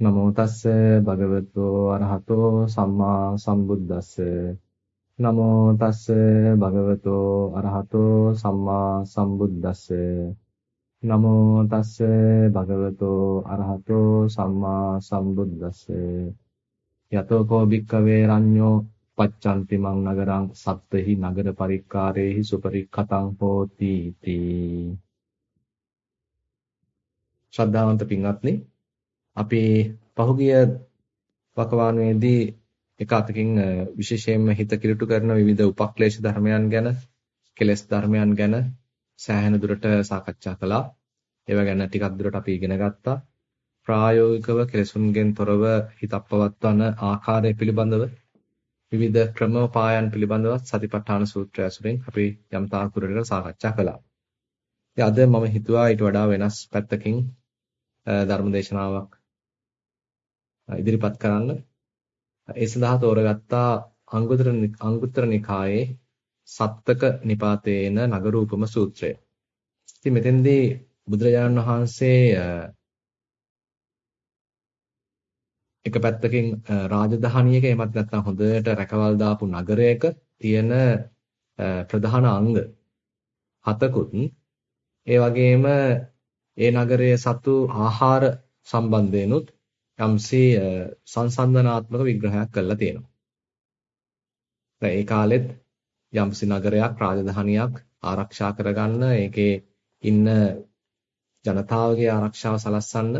නමෝ තස්ස භගවතු අරහතෝ සම්මා සම්බුද්දස්ස. නමෝ තස්ස භගවතු අරහතෝ සම්මා සම්බුද්දස්ස. නමෝ තස්ස භගවතු අරහතෝ සම්මා සම්බුද්දස්ස. යතෝ කෝ භික්කවේ රඤ්ඤෝ පච්චන්ති මං නගරං සත්ත්‍හි නගර පරික්කාරේහි සුපරික්ඛතං හෝති තී. ශ්‍රද්ධාවන්ත පින්වත්නි අපි පහුගිය වකවානුවේදී එක අතකින් විශේෂයෙන්ම හිත කිලුටු කරන විවිධ උපක්ලේශ ධර්මයන් ගැන කෙලෙස් ධර්මයන් ගැන සෑහෙන දුරට සාකච්ඡා කළා. ඒවා ගැන ටිකක් දුරට අපි ඉගෙන ගත්තා. ප්‍රායෝගිකව කෙලෙසුන්ගෙන් තොරව හිතක් පවත්වන ආකාරය පිළිබඳව විවිධ ක්‍රමෝපායන් පිළිබඳව සතිපට්ඨාන සූත්‍රය ඇසුරින් අපි යම් තාක් දුරට සාකච්ඡා කළා. ඉතින් අද මම හිතුවා ඊට වඩා වෙනස් පැත්තකින් ධර්ම දේශනාවක් ඉදිරිපත් කරන්න. ඒ සඳහා තෝරගත්තා අංගුත්තර අංගුත්තර නිකායේ සත්තක නිපාතේන නගරූපම සූත්‍රය. ඉතින් මෙතෙන්දී බුදුරජාණන් වහන්සේ එක පැත්තකින් රාජධානියක එමත් නැත්නම් හොඳට රැකවල් දාපු නගරයක තියෙන ප්‍රධාන අංග හතකුත් ඒ වගේම ඒ නගරයේ සතු ආහාර සම්බන්ධයෙන්ුත් යම්සේ සංසන්දනාත්මක විග්‍රහයක් කරලා තියෙනවා. දැන් ඒ කාලෙත් යම්සි නගරයක් රාජධානියක් ආරක්ෂා කරගන්න ඒකේ ඉන්න ජනතාවගේ ආරක්ෂාව සලස්සන්න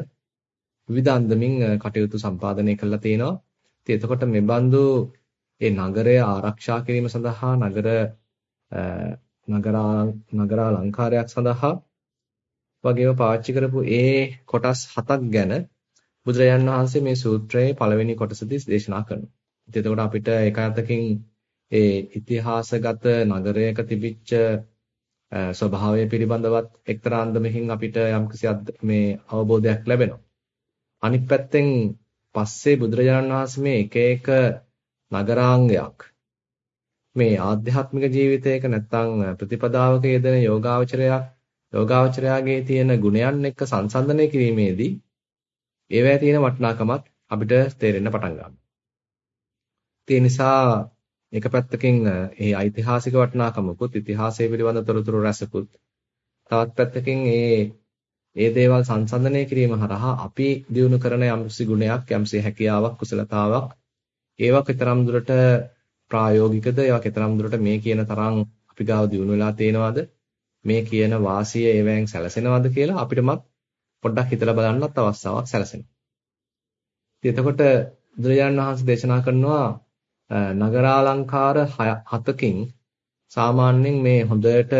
විවිධ අන්දමින් කටයුතු සම්පාදනය කරලා තිනවා. ඉතින් එතකොට මේ බඳු ඒ නගරය ආරක්ෂා කිරීම සඳහා නගර නගරා නගරාලංකාරයක් සඳහා වගේම පාවිච්චි කරපු ඒ කොටස් හතක් ගැන බුදුරජාන් වහන්සේ මේ සූත්‍රයේ පළවෙනි කොටසදී දේශනා කරනවා. ඉතින් එතකොට අපිට එක අතකින් ඒ ඉතිහාසගත නගරයක තිබිච්ච ස්වභාවය පිළිබඳවත් එක්තරා අන්දමකින් අපිට යම්කිසි මේ අවබෝධයක් ලැබෙනවා. අනිත් පැත්තෙන් පස්සේ බුදුරජාණන් වහන්සේ මේ එක එක නගරාංගයක් මේ ආධ්‍යාත්මික ජීවිතයක නැත්තම් ප්‍රතිපදාවක යෙදෙන යෝගාවචරයක් යෝගාවචරයාගේ තියෙන ගුණයන් එක්ක සංසන්දනය කිරීමේදී ඒවැය තියෙන වටිනාකමත් අපිට තේරෙන්න පටන් ගන්නවා. ඒ නිසා එක පැත්තකින් ඒ ඓතිහාසික වටිනාකමකුත් ඉතිහාසය පිළිබඳ තොරතුරු රැසකුත් තවත් පැත්තකින් ඒ ඒ දේවල් සංසන්දනය කිරීම හරහා අපි දිනු කරන යම්සි ගුණයක් යම්සි හැකියාවක් කුසලතාවක් ඒවා කතරම් දුරට ප්‍රායෝගිකද ඒවා කතරම් දුරට මේ කියන තරම් අපි ගාව දිනු වෙලා තේනවද මේ කියන වාසිය ඒවෙන් සැලසෙනවද කියලා අපිටමත් පොඩ්ඩක් හිතලා බලන්නත් අවස්ථාවක් සැලසෙනවා. ඉතින් එතකොට බුදුරජාණන් වහන්සේ දේශනා කරනවා නගරාලංකාර හතකින් සාමාන්‍යයෙන් මේ හොඳට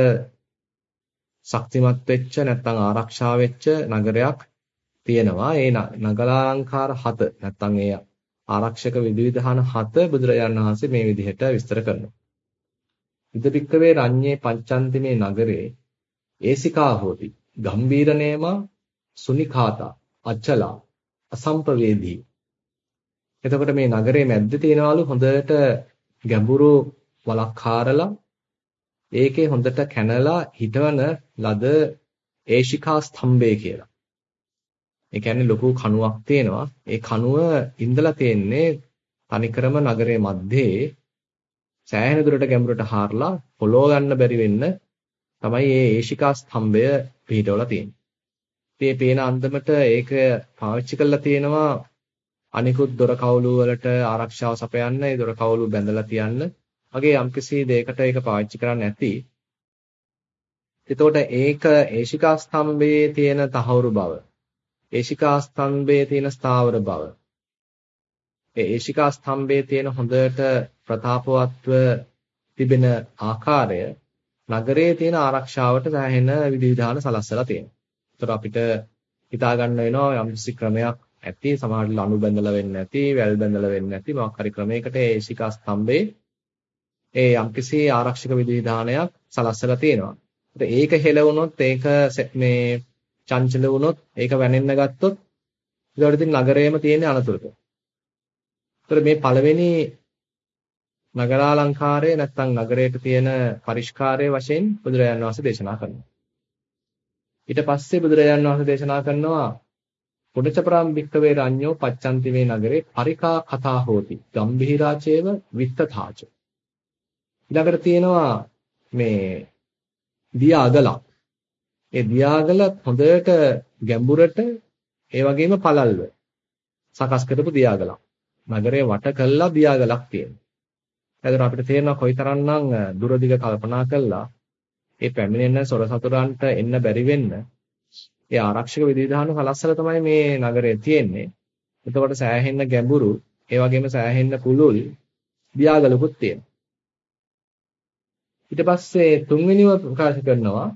ශක්තිමත් වෙච්ච නැත්නම් ආරක්ෂා වෙච්ච නගරයක් තියෙනවා. ඒ නගරාලංකාර හත නැත්නම් ඒ ආරක්ෂක විධිවිධාන හත බුදුරජාණන් වහන්සේ මේ විදිහට විස්තර කරනවා. ඉදපික්කවේ රඤ්ඤේ පංචන්තිමේ නගරේ ඒසිකා හෝති ගම්බීරනේමා සුනිඛාතා අචලා අසම්පවේදී එතකොට මේ නගරේ මැද්දේ තියෙනවලු හොඳට ගැඹුරු වලක් හාරලා ඒකේ හොඳට කැනලා හිටවන ලද ඒශිකා ස්තම්භය කියලා. ඒ කියන්නේ ලොකු කණුවක් තියෙනවා. ඒ කණුව ඉඳලා තියෙන්නේ තනිකරම නගරයේ මැද්දේ සෑහෙන දුරට ගැඹුරට හාරලා පොළොව ගන්න බැරි වෙන්න තමයි මේ ඒශිකා ස්තම්භය පිහිටවලා තියෙන්නේ. ඉතින් පේන අන්දමට ඒක පාවිච්චි කරලා තියෙනවා අනිකුත් දොර කවුළු වලට ආරක්ෂාව සපයන්න, ඒ දොර කවුළු බැඳලා තියන්න. වගේ යම්කිසි දෙයකට ඒක පාවිච්චි කරන්න ඇති. එතකොට ඒක ඒශිකා ස්තම්භයේ තියෙන තහවුරු බව, ඒශිකා ස්තම්භයේ තියෙන ස්ථාවර බව, ඒ ඒශිකා ස්තම්භයේ තියෙන හොඳට ප්‍රතාපවත්ව තිබෙන ආකාරය නගරයේ තියෙන ආරක්ෂාවට සෑහෙන විධිවිධාන සලස්සලා තියෙනවා. ඒතර අපිට හිතා ගන්න වෙනවා යම්කිසි ක්‍රමයක් ඇති සමහරවිට අණු බැඳලා වෙන්නේ නැති, වැල් බැඳලා වෙන්නේ නැති මොකක් හරි ක්‍රමයකට ඒ ඒශිකා ස්තම්භයේ ඒ යම්කිසි ආරක්ෂක විධිවිධානයක් සලස්සලා තියෙනවා. ඒක හෙල වුණොත් ඒක මේ චංචල වුණොත් ඒක වැනෙන්න ගත්තොත් ඒකට ඉතින් නගරයේම තියෙන අනතුරක. ඒතර මේ පළවෙනි නගරාලංකාරය නැත්නම් නගරයට තියෙන පරිස්කාරය වශයෙන් බුදුරජාණන් වහන්සේ දේශනා කරනවා. ඊට පස්සේ බුදුරජාණන් වහන්සේ දේශනා කරනවා පුණචපරම් භික්කවේ රඤ්ඤෝ පච්චන්ති මේ නගරේ පරිකා කතා හෝති. ගම්භීරාචේව විත්තතාච. ඊළඟට තියෙනවා මේ දියාගලක්. ඒ දියාගල හොඳට ගැඹුරට ඒ වගේම පළල්ව සකස් කරපු දියාගලක්. නගරේ වට කළා දියාගලක් තියෙනවා. එතකොට අපිට තේරෙනවා කොයිතරම්නම් දුරදිග කල්පනා කළා ඒ පැමිණෙන සොර සතුරන්ට එන්න බැරි වෙන්න ඒ ආරක්ෂක විධිවිධාන කලස්සල තමයි මේ නගරය තියෙන්නේ. එතකොට සෑහෙන්න ගැඹුරු ඒ වගේම සෑහෙන්න පුළුල් දියාගලකුත් තියෙනවා. ඊට පස්සේ තුන්වෙනිව ප්‍රකාශ කරනවා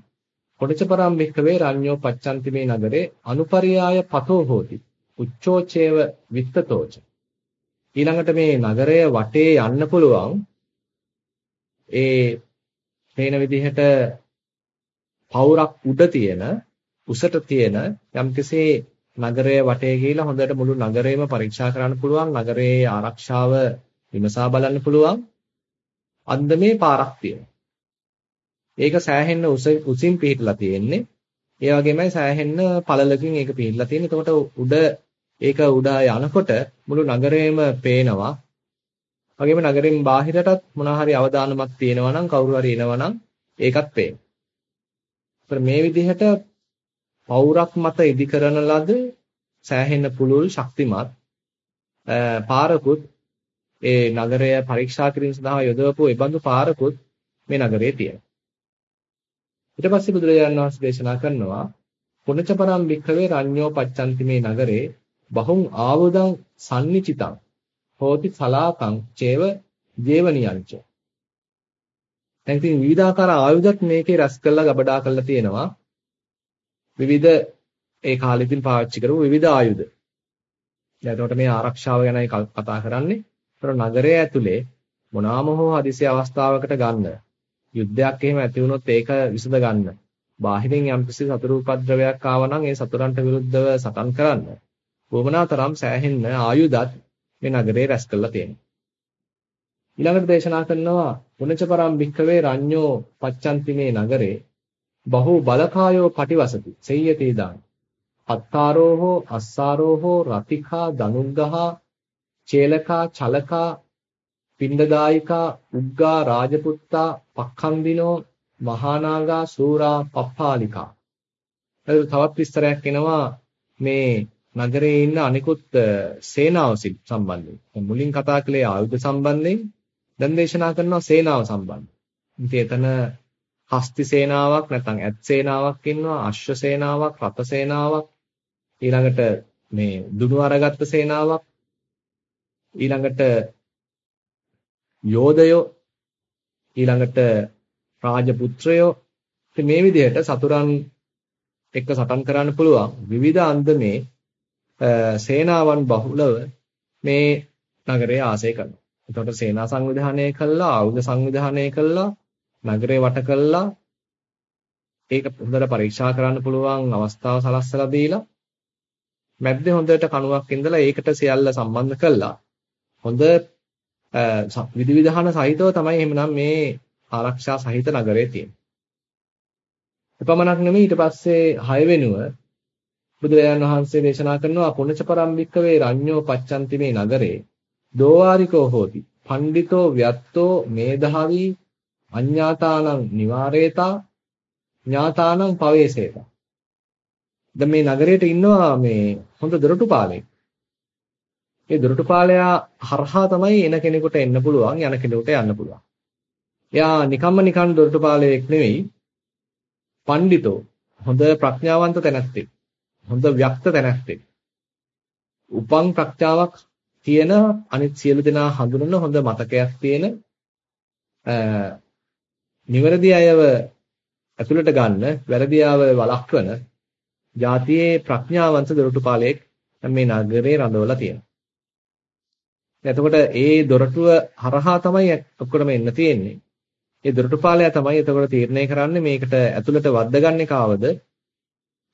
කොටචපරම් භික්කවේ රඤ්ඤෝ පච්චන්ති මේ නගරේ අනුපරියාය පතෝ හෝති උච්චෝචේව විත්තතෝච ඊළඟට මේ නගරය වටේ යන්න පුළුවන් ඒ පේන විදිහට පවුරක් උඩ තියෙන උසට තියෙන යම්කිසි නගරය වටේ ගිහිලා හොඳට මුළු නගරයම පරීක්ෂා කරන්න පුළුවන් නගරයේ ආරක්ෂාව විමසා බලන්න පුළුවන් අන්දමේ පාරක් තියෙනවා ඒක සෑහෙන්න උසින් පිහිටලා තියෙන්නේ. ඒ වගේමයි සෑහෙන්න පළලකින් ඒක පිහිටලා තියෙන්නේ. එතකොට උඩ ඒක උඩ යනකොට මුළු නගරයම පේනවා. වගේම නගරෙන් බාහිරටත් මොනවා හරි අවදානමක් තියෙනවා නම් කවුරු හරි එනවා නම් ඒකත් පේනවා. මේ විදිහට පෞරක් මත ඉදි කරන ලද සෑහෙන්න පුළුල් ශක්තිමත් පාරකුත් ඒ නගරය පරීක්ෂා කිරීම සඳහා යොදවපු ඒ බඳු පාරකුත් මේ නගරයේ තියෙනවා. ඊට පස්සේ බුදුරජාණන් වහන්සේ දේශනා කරනවා පුණචපරම් භික්ඛවේ රඤ්ඤෝ පච්චන්ති මේ නගරේ බහුං ආවුදං sannicitan හෝති සලාකං චේව ජේවනියංච දැන් ඉතින් විවිධාකාර ආයුධත් මේකේ රැස් කරලා ගබඩා කරලා තියෙනවා විවිධ ඒ කාලෙකින් පාවිච්චි කරපු විවිධ ආයුධ දැන් එතකොට මේ ආරක්ෂාව ගැනයි කතා කරන්නේ. ඒතර නගරය ඇතුලේ මොනාම හෝ හදිසි අවස්ථාවකට ගන්න යුද්ධයක් එහෙම ඇති වුණොත් ඒක විසඳ ගන්න. බාහිරින් යම්කිසි සතුරු උපද්‍රවයක් ආවනම් ඒ සතුරන්ට විරුද්ධව සටන් කරන්න. වමනාතරම් සෑහෙන්න ආයුධත් මේ නගරේ රැස් කරලා තියෙනවා. ඊළඟට දේශනා කරනවා පුනචපරම් භික්කවේ රඤ්ඤෝ පච්චන්ති මේ නගරේ බහු බලකායෝ පටිවසති සෙය්‍යතේ දාන. අත්තාරෝ හෝ අස්සාරෝ හෝ රතිකා දනුග්ගහා චේලකා චලකා පිණ්ඩදායිකා උග්ගා රාජපුත්තා පක්ඛන්දිනෝ මහානාගා සූරා පප්පාලිකා එතකොට තවත් විස්තරයක් එනවා මේ නගරේ ඉන්න අනිකුත් සේනාව සම්බන්ධයෙන්. මුලින් කතා කළේ ආයුධ සම්බන්ධයෙන් දැන් දේශනා කරනවා සේනාව සම්බන්ධයෙන්. ඉතින් එතන හස්ති සේනාවක් නැත්නම් ඇත් සේනාවක් ඉන්නවා අශ්ව සේනාවක් රථ සේනාවක් ඊළඟට මේ දුනු අරගත්ත සේනාවක් ඊළඟට යෝධයෝ ඊළඟට රාජපුත්‍රයෝ. මේ විදිහට සතුරන් එක්ක සටන් කරන්න පුළුවන්. විවිධ අන්දමේ සේනාවන් බහුලව මේ නගරය ආසය කරනවා. එතකොට සේනා සංවිධානය කළා, ආයුධ සංවිධානය කළා, නගරේ වට කළා. ඒක හොඳට පරීක්ෂා කරන්න පුළුවන් අවස්ථාව සලස්සලා දීලා මැද්දේ හොඳට කණුවක් ඉඳලා ඒකට සියල්ල සම්බන්ධ කළා. හොඳ විධිවිධාන සහිතව තමයි එහෙමනම් මේ ආරක්ෂා සහිත නගරය තියෙන්නේ. එපමණක් නෙමෙයි ඊට පස්සේ 6 වෙනුව බුදුරජාණන් වහන්සේ දේශනා කරනවා පුණ්‍යච පරම්වික්කවේ රඤ්ඤෝ පච්චන්ති මේ නගරේ දෝවාරිකෝ හෝති පණ්ඩිතෝ ව්‍යත්තෝ මේධාවි අඤ්ඤාතානං නිවාරේතා ඥාතානං පවේසේතා දැන් මේ නගරයට ඉන්නවා මේ හොඳ දොරටුපාලෙක් ඒ දොරටුපාලයා හරහා තමයි එන කෙනෙකුට එන්න පුළුවන් යන කෙනෙකුට යන්න පුළුවන්. එයා නිකම්ම නිකන් දොරටුපාලයෙක් නෙවෙයි. පඬිතෝ හොඳ ප්‍රඥාවන්ත තැනැත්තෙක්. හොඳ ව්‍යක්ත තැනැත්තෙක්. උපං ප්‍රඥාවක් තියෙන අනිත් සියලු දෙනා හඳුනන හොඳ මතකයක් තියෙන නිවැරදි අයව ඇතුළට ගන්න වැරදි අයව වළක්වන ජාතියේ ප්‍රඥාවන්ත දොරටුපාලයෙක් මේ නගරේ රඳවලා තියෙනවා. එතකොට ඒ දොරටුව හරහා තමයි ඔක්කොම එන්න තියෙන්නේ. ඒ දොරටුපාලයා තමයි එතකොට තීරණය කරන්නේ මේකට ඇතුළට වද්දගන්නේ කාවද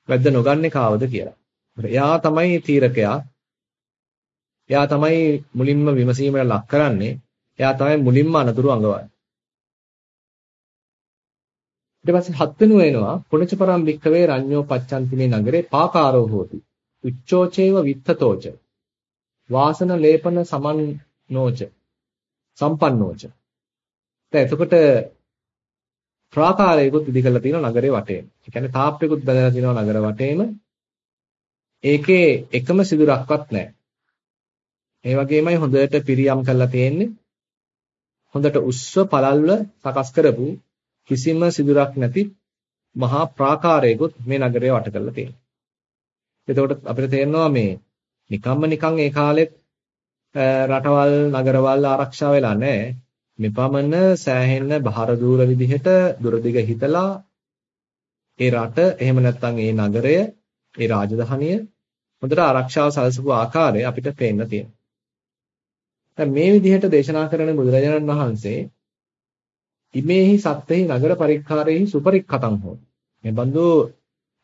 වැද්ද නොගන්නේ කාවද කියලා. එයා තමයි තීරකයා. එයා තමයි මුලින්ම විමසීමට ලක් කරන්නේ. එයා තමයි මුලින්ම අනතුරු අඟවන්නේ. ඊට පස්සේ හත් වෙනුව එනවා පුණචපරම් වික්කවේ රඤ්ඤෝ පච්චන්ති මේ නගරේ පාකාරෝ හෝති. උච්චෝචේව විත්තතෝච වාසන ලේපන සමන්නෝච සම්පන්නෝච දැන් එතකොට ප්‍රාකාරයකුත් ඉදි කරලා තියෙනවා නගරේ වටේම. ඒ කියන්නේ තාප්පයකුත් බැලලා තියෙනවා නගර වටේම. ඒකේ එකම සිදුරක්වත් නැහැ. ඒ වගේමයි හොඳට පිරියම් කරලා තියෙන්නේ. හොඳට උස්ව පළල්ව සකස් කරපු කිසිම සිදුරක් නැති මහා ප්‍රාකාරයකුත් මේ නගරය වට කරලා තියෙනවා. එතකොට අපිට තේරෙනවා මේ නිකම්ම නිකන් ඒ කාලෙත් රටවල් නගරවල් ආරක්ෂා වෙලා නැහැ. මෙපමණ සෑහෙන්න බහර දූර විදිහට දුරදිග හිතලා ඒ රට එහෙම නැත්නම් ඒ නගරය ඒ රාජධානිය හොඳට ආරක්ෂාව සැලසපු ආකාරය අපිට පේන්න තියෙනවා. දැන් මේ විදිහට දේශනා කරන බුදුරජාණන් වහන්සේ ඉමේහි සත්‍යෙහි නගර පරික්කාරෙහි සුපරික්කතං හෝ මේ බඳු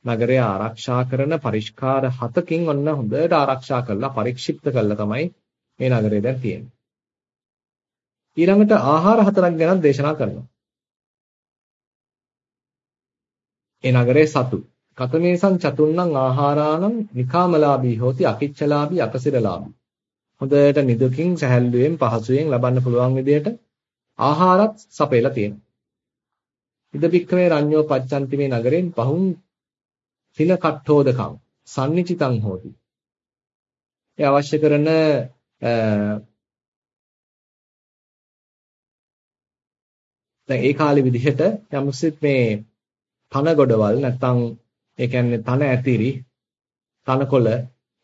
නගරය ආරක්ෂා කරන පරිස්කාර හතකින් ඔන්න හොඳට ආරක්ෂා කරලා පරික්ෂිප්ත කරලා තමයි මේ නගරය දැන් තියෙන්නේ. ඊළඟට ආහාර හතරක් ගැන දේශනා කරනවා. ඒ නගරේ සතු කතමේසං චතුන්නං ආහාරාණං නිකාමලාභී හෝති අකිච්චලාභී අකසිරලාභී හොඳට නිදුකින් සැහැල්ලුවෙන් පහසුවෙන් ලබන්න පුළුවන් විදිහට ආහාරත් සපයලා තියෙනවා. ඉද බික්කමේ රඤ්ඤෝ පච්චන්ති මේ නගරෙන් පහුන් තිල කට්ඨෝදකං සම්නිචිතං හෝති. ඒ අවශ්‍ය කරන දැන් ඒ කාලේ විදිහට යම්සිට මේ තන ගොඩවල් නැත්තම් ඒ කියන්නේ තන ඇතිරි තනකොළ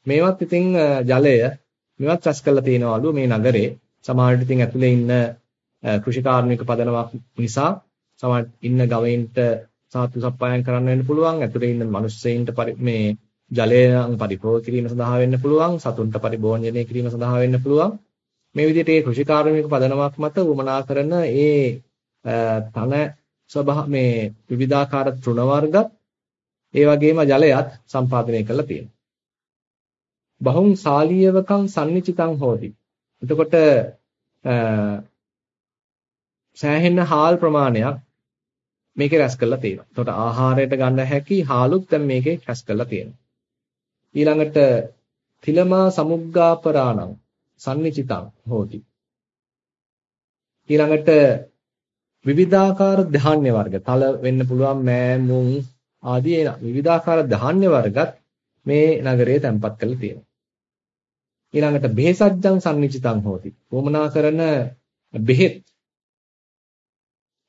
මේවත් ඉතින් ජලය මේවත් රැස් කරලා තියෙනවලු මේ නගරේ. සමහරවිට ඉතින් ඇතුලේ ඉන්න කෘෂිකාර්මික පදනමක් නිසා සමහර ඉන්න ගවයින්ට සාතු සප්පායම් කරන්න වෙන්න පුළුවන්. ඇතුලේ ඉන්න මිනිස්සෙයින්ට මේ ජලය පරිභෝග කිරීම සඳහා වෙන්න පුළුවන්. සතුන්ට පරිභෝජනය කිරීම සඳහා වෙන්න පුළුවන්. මේ විදිහට ඒ කෘෂිකාර්මික පදනමක් මත වමනා කරන ඒ තන ස්වභාව මේ විවිධාකාර තෘණ වර්ගත් ඒ වගේම ජලයත් සම්පාදනය කරලා තියෙනවා. බහුං සාලීයවකං සම්නිචිතං හෝති. එතකොට සෑහෙන හාල් ප්‍රමාණයක් මේකේ රැස් කරලා තියෙනවා. එතකොට ආහාරයට ගන්න හැකි හාලුත් දැන් මේකේ රැස් කරලා තියෙනවා. ඊළඟට තිලමා සමුග්ගාපරාණං සම්නිචිතං හෝති. ඊළඟට විවිධාකාර ධාන්‍ය වර්ග. තල වෙන්න පුළුවන් මෑ මුං ආදී එන විවිධාකාර ධාන්‍ය වර්ගත් මේ නගරයේ තැන්පත් කරලා තියෙනවා. ඊළඟට බෙහෙසජ්ජං සම්නිචිතං හෝති. වමනා කරන බෙහෙත්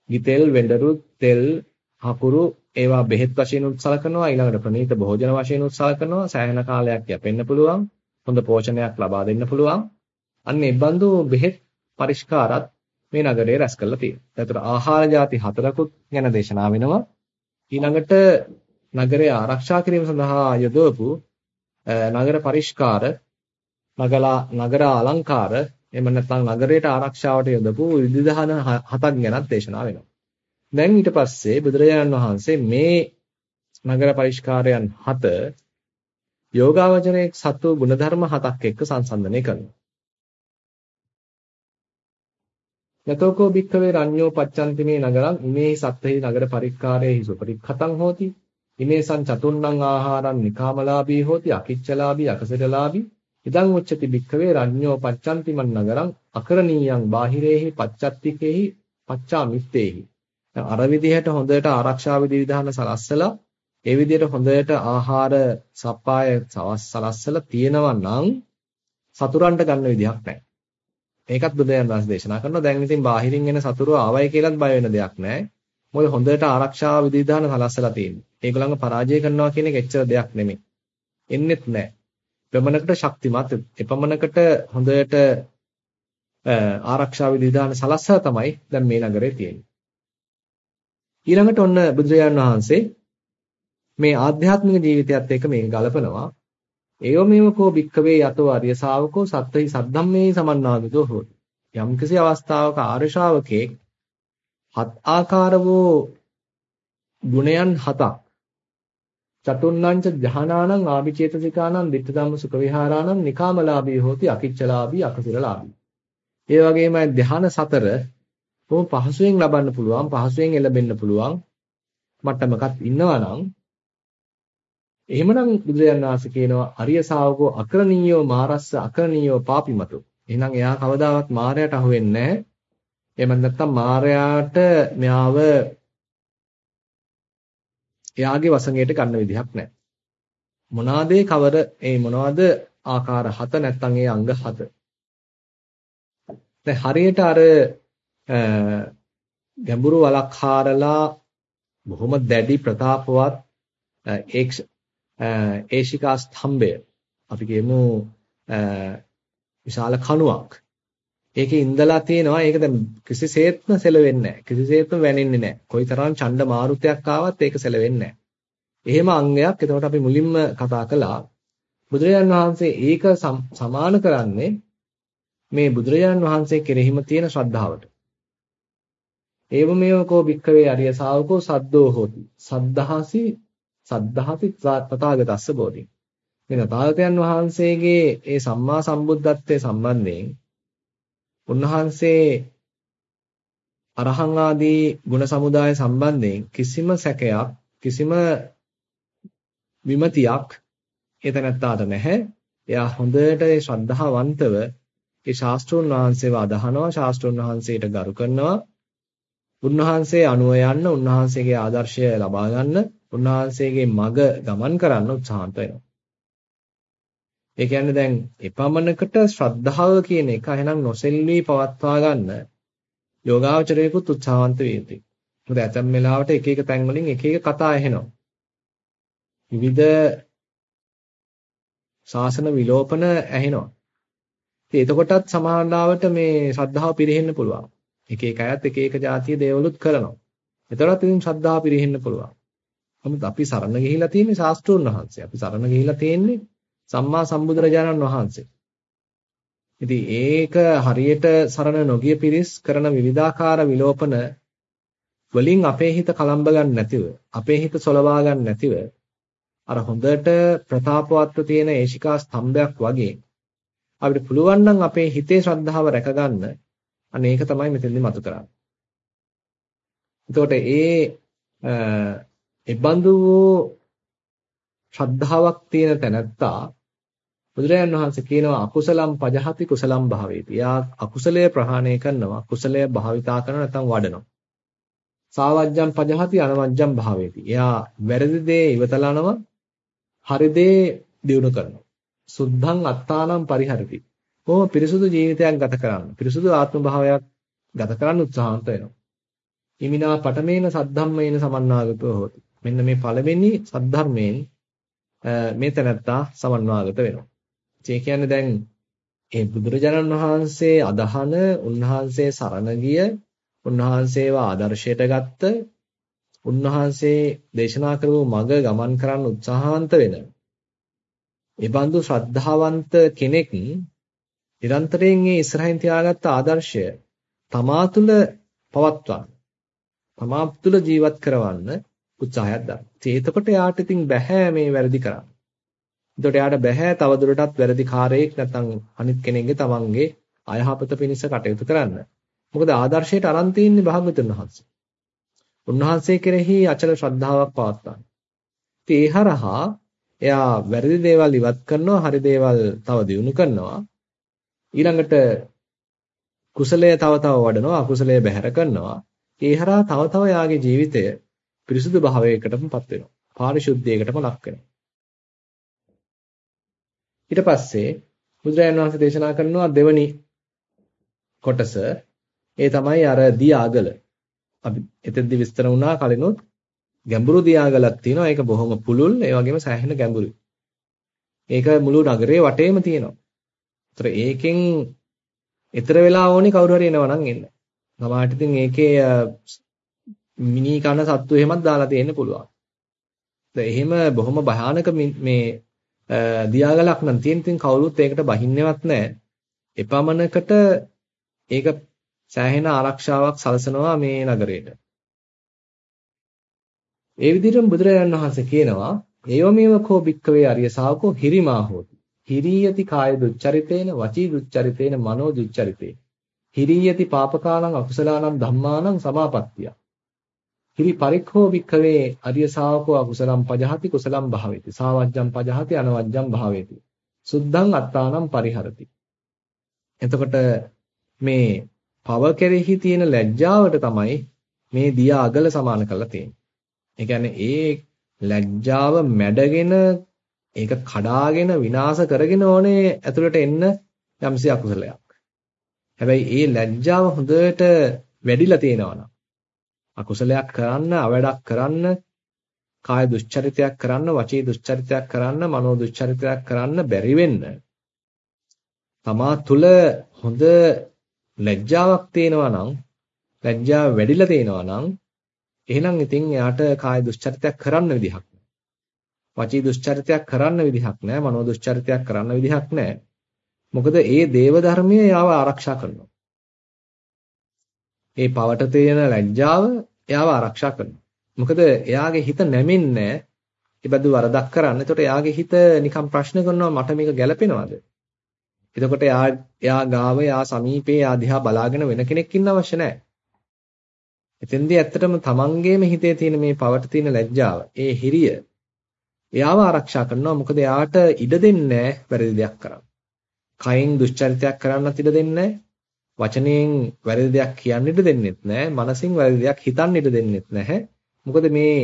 ගිතෙල් වෙඬරු තෙල් හකුරු ඒවා බෙහෙත් වශයෙන් උත්සලකනවා ඊළඟට ප්‍රණීත භෝජන වශයෙන් උත්සලකනවා සෑහෙන කාලයක් යැපෙන්න පුළුවන්. හොඳ පෝෂණයක් ලබා දෙන්න පුළුවන්. අන්න ඒ බඳු බෙහෙත් පරිස්කාරත් මේ නගරයේ රැස් කරලා තියෙනවා. ඒතර ආහාර ಜಾති හතරකුත් ගැන දේශනා වෙනවා. ඊළඟට නගරය ආරක්ෂා කිරීම සඳහා යොදවපු නගර පරිස්කාර නගලා නගර අලංකාර එහෙම නැත්නම් නගරයට ආරක්ෂාවට යොදපු විවිධහන හතක් ගැනත් දේශනා වෙනවා. දැන් ඊට පස්සේ බුදුරජාණන් වහන්සේ මේ නගර පරිස්කාරයන් හත යෝගාවචරයේ සත්ව ගුණධර්ම හතක් එක්ක සංසන්දනය කරනවා. යතෝකෝ භික්ඛවේ රඤ්ඤෝ පච්චන්ති මේ නගරං ඉමේ සත්ත්‍හි නගර පරික්කාරයේ සුපරික්ඛතං හෝති. ඉමේසං චතුන්නං ආහාරං නිකාමලාභී හෝති අකිච්චලාභී අකසරලාභී ඉදං උච්චති භික්ඛවේ රඤ්ඤෝ පච්චන්ති මන් නගරං අකරණීයං බාහිරේහි පච්චත්තිකේහි පච්චා මිත්තේහි අර විදිහට හොඳට ආරක්ෂා විධි විධාන සලස්සලා ඒ විදිහට හොඳට ආහාර සප්පාය සලස්සලා තියෙනවා නම් සතුරන්ට ගන්න විදිහක් නැහැ. මේකත් බුදුන් වහන්සේ දේශනා කරනවා. දැන් ඉතින් බාහිරින් එන සතුරු ආවයි කියලාත් බය වෙන දෙයක් නැහැ. මොකද හොඳට ආරක්ෂාව විධිවිධාන සලස්සලා තියෙනවා. ඒගොල්ලන්ව පරාජය කරනවා කියන එක එච්චර දෙයක් නෙමෙයි. එන්නෙත් නැහැ. ප්‍රමණකට ශක්තිමත් එපමණකට හොඳට ආරක්ෂා විධිවිධාන සලස්සලා තමයි දැන් මේ නගරේ තියෙන්නේ. ඊළඟට ඔන්න බුදුරජාන් වහන්සේ මේ ආධ්‍යාත්මික ජීවිතයත් එක්ක මේක ගලපනවා. ඒවමෙව කෝ භික්කවේ යතෝ ආර්ය ශාවකෝ සත්ත්‍වහි සද්ධම්මේ සමන්නාගතෝ හොති. යම්කිසි අවස්ථාවක ආර්ය ශාවකෙක් හත් ආකාර වූ ගුණයන් හතක් චතුන්නංච ධානානං ආභිචේතසිකානං ditta ධම්ම සුඛ විහාරාණං නිකාමලාභී හෝති අකිච්චලාභී අකසිරලාභී. ඒ වගේම ධාන සතර කොහොම පහසුවෙන් ලබන්න පුළුවන් පහසුවෙන් එළඹෙන්න පුළුවන් මට්ටමකත් ඉන්නවා නම් එහෙමනම් බුදුරජාණන් වහන්සේ කියනවා අරිය ශාවකෝ අකරණීයෝ මාරස්ස අකරණීයෝ පාපිමතු. එහෙනම් එයා කවදාවත් මායයට අහු වෙන්නේ නැහැ. එහෙම නැත්නම් මායයට මෙයාව එයාගේ වසඟයට ගන්න විදිහක් නැහැ. මොනවාදේ කවර ඒ මොනවද ආකාර හත නැත්නම් ඒ අංග හත. දැන් හරියට අර ගැඹුරු වලක් හාරලා බොහොම දැඩි ප්‍රතාපවත් ඒශිකා ස්තම්භය. අපි කියමු විශාල කණුවක්. ඒකේ ඉඳලා තියෙනවා ඒක දැන් කිසිසේත්ම සෙලවෙන්නේ නැහැ. කිසිසේත්ම වැනෙන්නේ නැහැ. කොයිතරම් ඡණ්ඩ මාරුතයක් ආවත් ඒක සෙලවෙන්නේ නැහැ. එහෙම අංගයක් එතකොට අපි මුලින්ම කතා කළා. බුදුරජාන් වහන්සේ ඒක සමාන කරන්නේ මේ බුදුරජාන් වහන්සේ කෙරෙහිම තියෙන ශ්‍රද්ධාවට. ඒව මේව කෝ භික්ඛවේ අරිය ශාවකෝ සද්දෝ හෝති. සද්ධාසි සද්ධාති තථාගතස්ස බෝධි මේ තථාගතයන් වහන්සේගේ ඒ සම්මා සම්බුද්ධත්වයේ සම්බන්ධයෙන් උන්වහන්සේ අරහං ආදී ගුණ සමුදාය සම්බන්ධයෙන් කිසිම සැකයක් කිසිම විමතියක් එතනත්තාට නැහැ. එයා හොඳට ඒ ශ්‍රද්ධාවන්තව ඒ ශාස්ත්‍රෝන් වහන්සේව අදහනවා ශාස්ත්‍රෝන් වහන්සේට ගරු කරනවා. උන්වහන්සේ අනුව යන්න උන්වහන්සේගේ ආදර්ශය ලබා ගන්න. උන්වහන්සේගේ මඟ ගමන් කරන්න උත්සාහන්ත වෙනවා. ඒ කියන්නේ දැන් එපමණකට ශ්‍රද්ධාව කියන එක එහෙනම් නොසෙල්වි පවත්වා ගන්න යෝගාවචරයේකුත් උත්සාහන්ත විය යුතුයි. මොකද ඇතැම් වෙලාවට එක එක තැන් වලින් එක එක කතා ඇහෙනවා. විවිධ ශාසන විලෝපන ඇහෙනවා. ඉතින් එතකොටත් සමාහලාවට මේ ශ්‍රද්ධාව පිරෙහෙන්න පුළුවන්. එක එක අයත් එක එක જાතිය දේවලුත් කරනවා. එතරම් ඉතින් ශ්‍රද්ධාව පිරෙහෙන්න පුළුවන්. නමුත් අපි සරණ ගිහිලා තියෙන්නේ ශාස්ත්‍රෝන් වහන්සේ. අපි සරණ ගිහිලා තියෙන්නේ සම්මා සම්බුදුරජාණන් වහන්සේ. ඉතින් ඒක හරියට සරණ නොගිය පිරිස් කරන විවිධාකාර විලෝපන වලින් අපේ හිත කලම්බ ගන්න නැතිව, අපේ හිත සොලවා ගන්න නැතිව අර හොඳට ප්‍රතාපවත්ව තියෙන ඒශිකා ස්තම්භයක් වගේ අපිට පුළුවන් නම් අපේ හිතේ ශ්‍රද්ධාව රැකගන්න අනේ ඒක තමයි මෙතෙන්දි මතු කරන්නේ. එතකොට ඒ එබඳු ශ්‍රද්ධාවක් තියෙන තැනැත්තා බුදුරජාණන් වහන්සේ කියනවා අකුසලම් පජහති කුසලම් භාවේති. යා අකුසලය ප්‍රහාණය කරනවා කුසලය භාවිතා කරන නැත්නම් වඩනවා. සාවජ්ජම් පජහති අනවජ්ජම් භාවේති. එයා වැරදි දේ ඉවතලනවා හරි දේ දිනු කරනවා. සුද්ධං අත්තානම් පරිහරති. කොහොම පිරිසුදු ජීවිතයක් ගත කරන්න. පිරිසුදු ආත්ම භාවයක් ගත කරන්න උත්සාහන්ත වෙනවා. හිමිනා පඨමේන සද්ධම්මේන සමන්නාගතෝ හොති. මෙන්න මේ පළවෙනි සද්ධර්මයෙන් මේ තැනත්තා සමන්වාගත වෙනවා. ඒ කියන්නේ දැන් ඒ බුදුරජාණන් වහන්සේ අදහන උන්වහන්සේ සරණ ගිය උන්වහන්සේව ආදර්ශයට ගත්ත උන්වහන්සේ දේශනා කරපු මඟ ගමන් කරන්න උත්සාහන්ත වෙන. ඒ බඳු ශ්‍රද්ධාවන්ත කෙනෙක් නිරන්තරයෙන් මේ ඉස්සරහින් තියාගත්ත ආදර්ශය තමා තුළ පවත්වන්න. තමා තුළ ජීවත් කරවන්න උත්සාහයක් ගන්න. එතකොට යාට ඉතින් බෑ මේ වැරදි කරන්න. එතකොට යාට බෑ තවදුරටත් වැරදි කාරයෙක් නැත්නම් අනිත් කෙනෙක්ගේ තමන්ගේ අයහපත පිණිස කටයුතු කරන්න. මොකද ආදර්ශයට අරන් තින්නේ භාග්‍යවතුන් වහන්සේ. උන්වහන්සේ කෙරෙහි අචල ශ්‍රද්ධාවක් පවත්වන්න. ඉතින් ඒ හරහා එයා වැරදි දේවල් ඉවත් කරනවා, හරි දේවල් තව දියුණු කරනවා. ඊළඟට කුසලය තව තව වඩනවා, අකුසලය බැහැර කරනවා. ඒ හරහා තව තව යාගේ ජීවිතය පිරිසුදු භාවයකටමපත් වෙනවා. පාරිශුද්ධියකටම ලක් වෙනවා. ඊට පස්සේ බුදුරජාණන් වහන්සේ දේශනා කරනවා දෙවනි කොටස ඒ තමයි අර දියාගල අපි එතෙන්දි විස්තර වුණා කලිනුත් ගැඹුරු දියාගලක් තියෙනවා. ඒක බොහොම පුළුල්, ඒ වගේම සෑහෙන ගැඹුරුයි. ඒක මුළු නගරේ වටේම තියෙනවා. ඒතර ඒකෙන් ඊතර වෙලා ඕනේ කවුරු හරි එනවා නම් එන්න. සමහරට ඉතින් ඒකේ මිනි කන සත්තු එහෙමත් දාලා තියෙන්න පුළුවන්. එහෙම බොහොම භයානක මේ දියාගලක් නම් තියෙන ඉතින් කවුරුත් ඒකට බහින්නේවත් නැහැ. එපමණකට ඒක සෑහෙන ආරක්ෂාවක් සලසනවා මේ නගරයට. ඒ විදිහටම බුදුරජාණන් වහන්සේ කියනවා ඒවමේව කෝ භික්කවේ අරිය ශාවකෝ හිරිමා හෝති. හිරියති කාය දුච්චරිතේන වචී දුච්චරිතේන මනෝ දුච්චරිතේන. හිරියති පාපකාලං අකුසලානං ධම්මානං සමාපත්තිය. හිරි පරික්ඛෝ වික්ඛවේ අරිය ශාවකෝ අකුසලම් පජහති කුසලම් භාවේති. සාවජ්ජම් පජහති අනවජ්ජම් භාවේති. සුද්ධං අත්තානම් පරිහරති. එතකොට මේ පව කෙරෙහි තියෙන ලැජ්ජාවට තමයි මේ දිය අගල සමාන කරලා තියෙන්නේ. ඒ කියන්නේ ඒ ලැජ්ජාව මැඩගෙන ඒක කඩාගෙන විනාශ කරගෙන ඕනේ ඇතුළට එන්න යම්සි අකුසලයක්. හැබැයි ඒ ලැජ්ජාව හොඳට වැඩිලා තියෙනවා නම් අකුසලයක් කරන්න, අවඩක් කරන්න, කාය දුස්චරිතයක් කරන්න, වචී දුස්චරිතයක් කරන්න, මනෝ දුස්චරිතයක් කරන්න බැරි වෙන්න තමා තුල හොඳ ලැජ්ජාවක් තියෙනවා නම්, ලැජ්ජාව වැඩිලා තියෙනවා නම් එහෙනම් ඉතින් එයාට කාය දුස්චරිතයක් කරන්න විදිහක් නැහැ. වචී දුස්චරිතයක් කරන්න විදිහක් නැහැ. මනෝ දුස්චරිතයක් කරන්න විදිහක් නැහැ. මොකද ඒ දේව ධර්මයේ යාව ආරක්ෂා කරනවා. ඒ පවට තියෙන ලැජ්ජාව එයාව ආරක්ෂා කරනවා. මොකද එයාගේ හිත නැමෙන්නේ ඉබදු වරදක් කරන්න. එතකොට එයාගේ හිත නිකන් ප්‍රශ්න කරනවා මට මේක ගැළපෙනවද? එතකොට එයා එයා ගාව එයා සමීපේ එයා දිහා බලාගෙන වෙන කෙනෙක් ඉන්න අවශ්‍ය නැහැ. එතෙන්දී ඇත්තටම තමන්ගේම හිතේ තියෙන මේ පවට තියෙන ලැජ්ජාව, ඒ හිරිය එයාව ආරක්ෂා කරනවා. මොකද එයාට ඉඩ දෙන්නේ නැහැ වැරදි දෙයක් කරන්න. කයින් දුෂ්චරිතයක් කරන්නත් ඉඩ දෙන්නේ වචනයෙන් වැරදි දෙයක් කියන්න ඉඩ දෙන්නෙත් නැහැ. මනසින් වැරදි දෙයක් හිතන්න ඉඩ දෙන්නෙත් නැහැ. මොකද මේ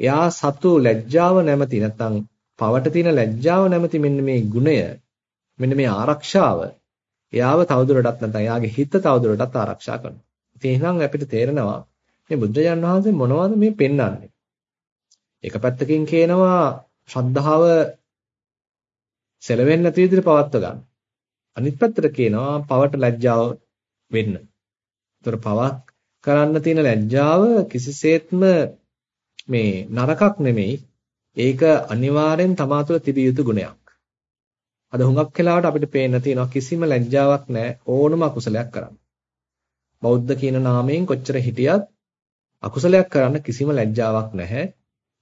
එයා සතු ලැජ්ජාව නැමැති නැත්නම් පවට තියෙන ලැජ්ජාව නැමැති මෙන්න මේ ගුණය මෙන්න මේ ආරක්ෂාව එයාව තවදුරටත් නැත්නම් එයාගේ හිත තවදුරටත් ආරක්ෂා කරනවා. ඉතින් එහෙනම් අපිට තේරෙනවා මේ බුද්ධජන් වහන්සේ මොනවද මේ පෙන්වන්නේ? එක පැත්තකින් කියනවා ශ්‍රද්ධාව සැලවෙන්නේ නැති විදිහට පවත්ව ගන්න. අනිත් පැත්තට කියනවා පවට ලැජ්ජාව වෙන්න. ඒතර පවක් කරන්න තියෙන ලැජ්ජාව කිසිසේත්ම මේ නරකක් නෙමෙයි. ඒක අනිවාර්යෙන් තමා තුළ තිබිය යුතු ගුණයක්. අද හුඟක් වෙලාවට අපිට පේන්න තියෙනවා කිසිම ලැජ්ජාවක් නැහැ ඕනම අකුසලයක් කරන්න. බෞද්ධ කියන නාමයෙන් කොච්චර හිටියත් අකුසලයක් කරන්න කිසිම ලැජ්ජාවක් නැහැ.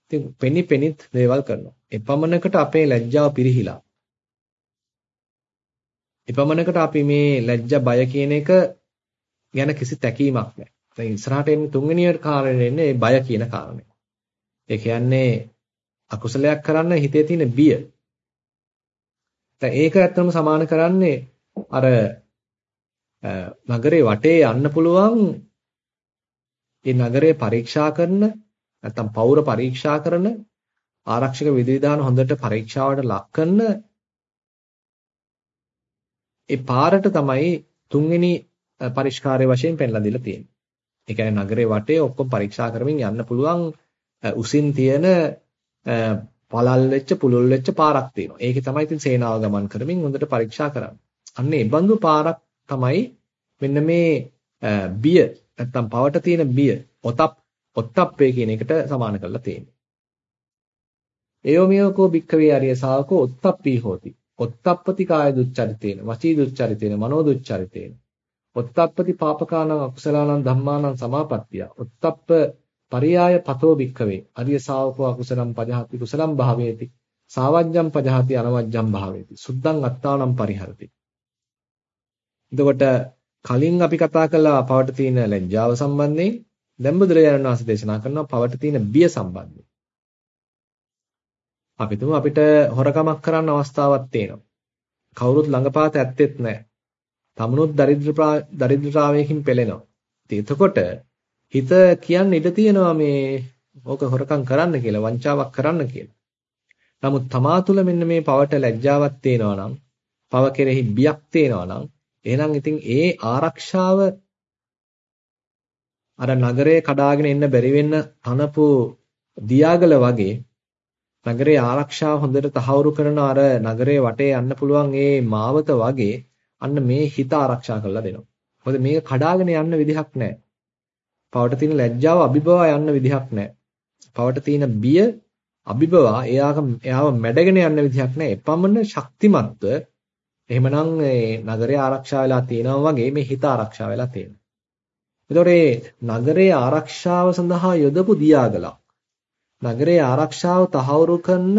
ඉතින් පෙනි පෙනිත් දේවල් කරනවා. එපමණකට අපේ ලැජ්ජාව පිරිහිලා. එපමණකට අපි මේ ලැජ්ජා බය කියන එක ගැන කිසි තැකීමක් නැහැ. දැන් ඉස්සරහට එන්නේ තුන්වෙනි කාරණේ එන්නේ බය කියන කාරණේ. ඒ කියන්නේ අකුසලයක් කරන්න හිතේ තියෙන බිය. දැන් ඒක ඇත්තම සමාන කරන්නේ අර නගරේ වටේ යන්න පුළුවන් ඒ නගරය පරීක්ෂා කරන නැත්නම් පෞර පරීක්ෂා කරන ආරක්ෂක විධිවිධාන හොඳට පරීක්ෂාවට ලක් කරන ඒ පාරට තමයි තුන්වෙනි පරිස්කාරය වශයෙන් පෙන්ලා දීලා තියෙන්නේ. ඒ කියන්නේ නගරේ වටේ ඔක්කොම පරීක්ෂා කරමින් යන්න පුළුවන් උසින් තියෙන පළල් වෙච්ච පුලුල් වෙච්ච පාරක් තියෙනවා. ඒකේ තමයි ඉතින් සේනාව ගමන් කරමින් හොඳට පරීක්ෂා කරන්නේ. අන්න ඒ බඳු පාරක් තමයි මෙන්න මේ බිය නැත්තම් පවට තියෙන බිය ඔතප් ඔත්තප්පේ කියන එකට සමාන කරලා තියෙන්නේ. එයෝමියෝකෝ භික්ඛවේ ආර්ය ශාවකෝ ඔත්තප්පී හෝති. ඔත්තප්පති කාය දුච්චරිතේන වචී දුච්චරිතේන මනෝ දුච්චරිතේන. ඔත්තප්පති පාපකානං අකුසලානං ධම්මානං සමාපත්තිය. ඔත්තප්ප පරියාය පතෝ භික්ඛවේ ආර්ය ශාවකෝ අකුසලම් පජහති කුසලම් භාවේති. සාවජ්ජම් පජහති අනවජ්ජම් භාවේති. සුද්ධං අත්තානම් පරිහරති. එතකොට කලින් අපි කතා කළා පවට තියෙන ලැජ්ජාව සම්බන්ධයෙන් දැන් බුදුරජාණන් වහන්සේ දේශනා කරනවා පවට තියෙන බිය සම්බන්ධයෙන්. අපි තුමු අපිට හොරකමක් කරන්න අවස්ථාවක් තියෙනවා. කවුරුත් ළඟපාත ඇත්තෙත් නැහැ. තමනුත් දරිද්‍ර දරිද්‍රතාවයකින් පෙළෙනවා. ඉතින් එතකොට හිත කියන්න ඉඩ තියෙනවා මේ ඕක හොරකම් කරන්න කියලා, වංචාවක් කරන්න කියලා. නමුත් තමා තුළ මෙන්න මේ පවට ලැජ්ජාවක් තියෙනවා නම්, පව කෙරෙහි බියක් තියෙනවා නම් එහෙනම් ඉතින් ඒ ආරක්ෂාව අර නගරේ කඩාගෙන එන්න බැරි වෙන්න තනපු දියාගල වගේ නගරේ ආරක්ෂාව හොඳට තහවුරු කරන අර නගරේ වටේ යන්න පුළුවන් ඒ මාවත වගේ අන්න මේ හිත ආරක්ෂා කරලා දෙනවා. මොකද මේක කඩාගෙන යන්න විදිහක් නැහැ. පවට තියෙන ලැජ්ජාව අභිබවා යන්න විදිහක් නැහැ. පවට තියෙන බිය අභිබවා එයාව එයාව මැඩගෙන යන්න විදිහක් නැහැ. එපමණ ශක්තිමත්ව එහෙමනම් මේ නගරය ආරක්ෂා වෙලා තියෙනවා වගේ මේ හිත ආරක්ෂා වෙලා තියෙනවා. එතකොට නගරයේ ආරක්ෂාව සඳහා යොදපු දියාගලක්. නගරයේ ආරක්ෂාව තහවුරු කරන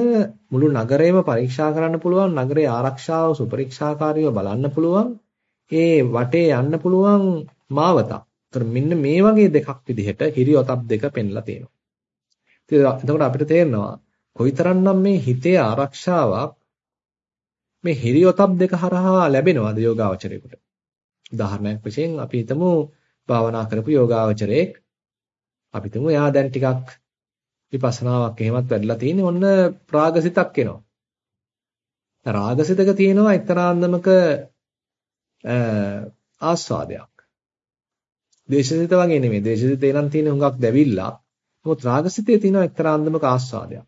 මුළු නගරයම පරීක්ෂා කරන්න පුළුවන් නගරයේ ආරක්ෂාව සුපරීක්ෂාකාරීව බලන්න පුළුවන් ඒ වටේ යන්න පුළුවන් මාවතක්. ඒතර මෙන්න මේ වගේ දෙකක් විදිහට හිරියොතප් දෙක පෙන්ලා තියෙනවා. එතකොට අපිට තේරෙනවා කොයිතරම්නම් මේ හිතේ ආරක්ෂාවක් මේ හිරියොතප් දෙක හරහා ලැබෙනවද යෝගාවචරයේකට. උදාහරණයක් වශයෙන් අපි හිතමු භාවනා කරපු යෝගාවචරයෙක් අපි හිතමු එයා දැන් ටිකක් විපස්සනාවක් එහෙමත් වැඩිලා තියෙන්නේ ඔන්න රාගසිතක් එනවා. රාගසිතක තියෙනවා එක්තරා අන්දමක ආස්වාදයක්. දේශසිත වගේ නෙමෙයි. දේශසිතේ නම් තියෙන හුඟක් දැවිල්ලා. නමුත් රාගසිතේ තියෙන එක්තරා අන්දමක ආස්වාදයක්.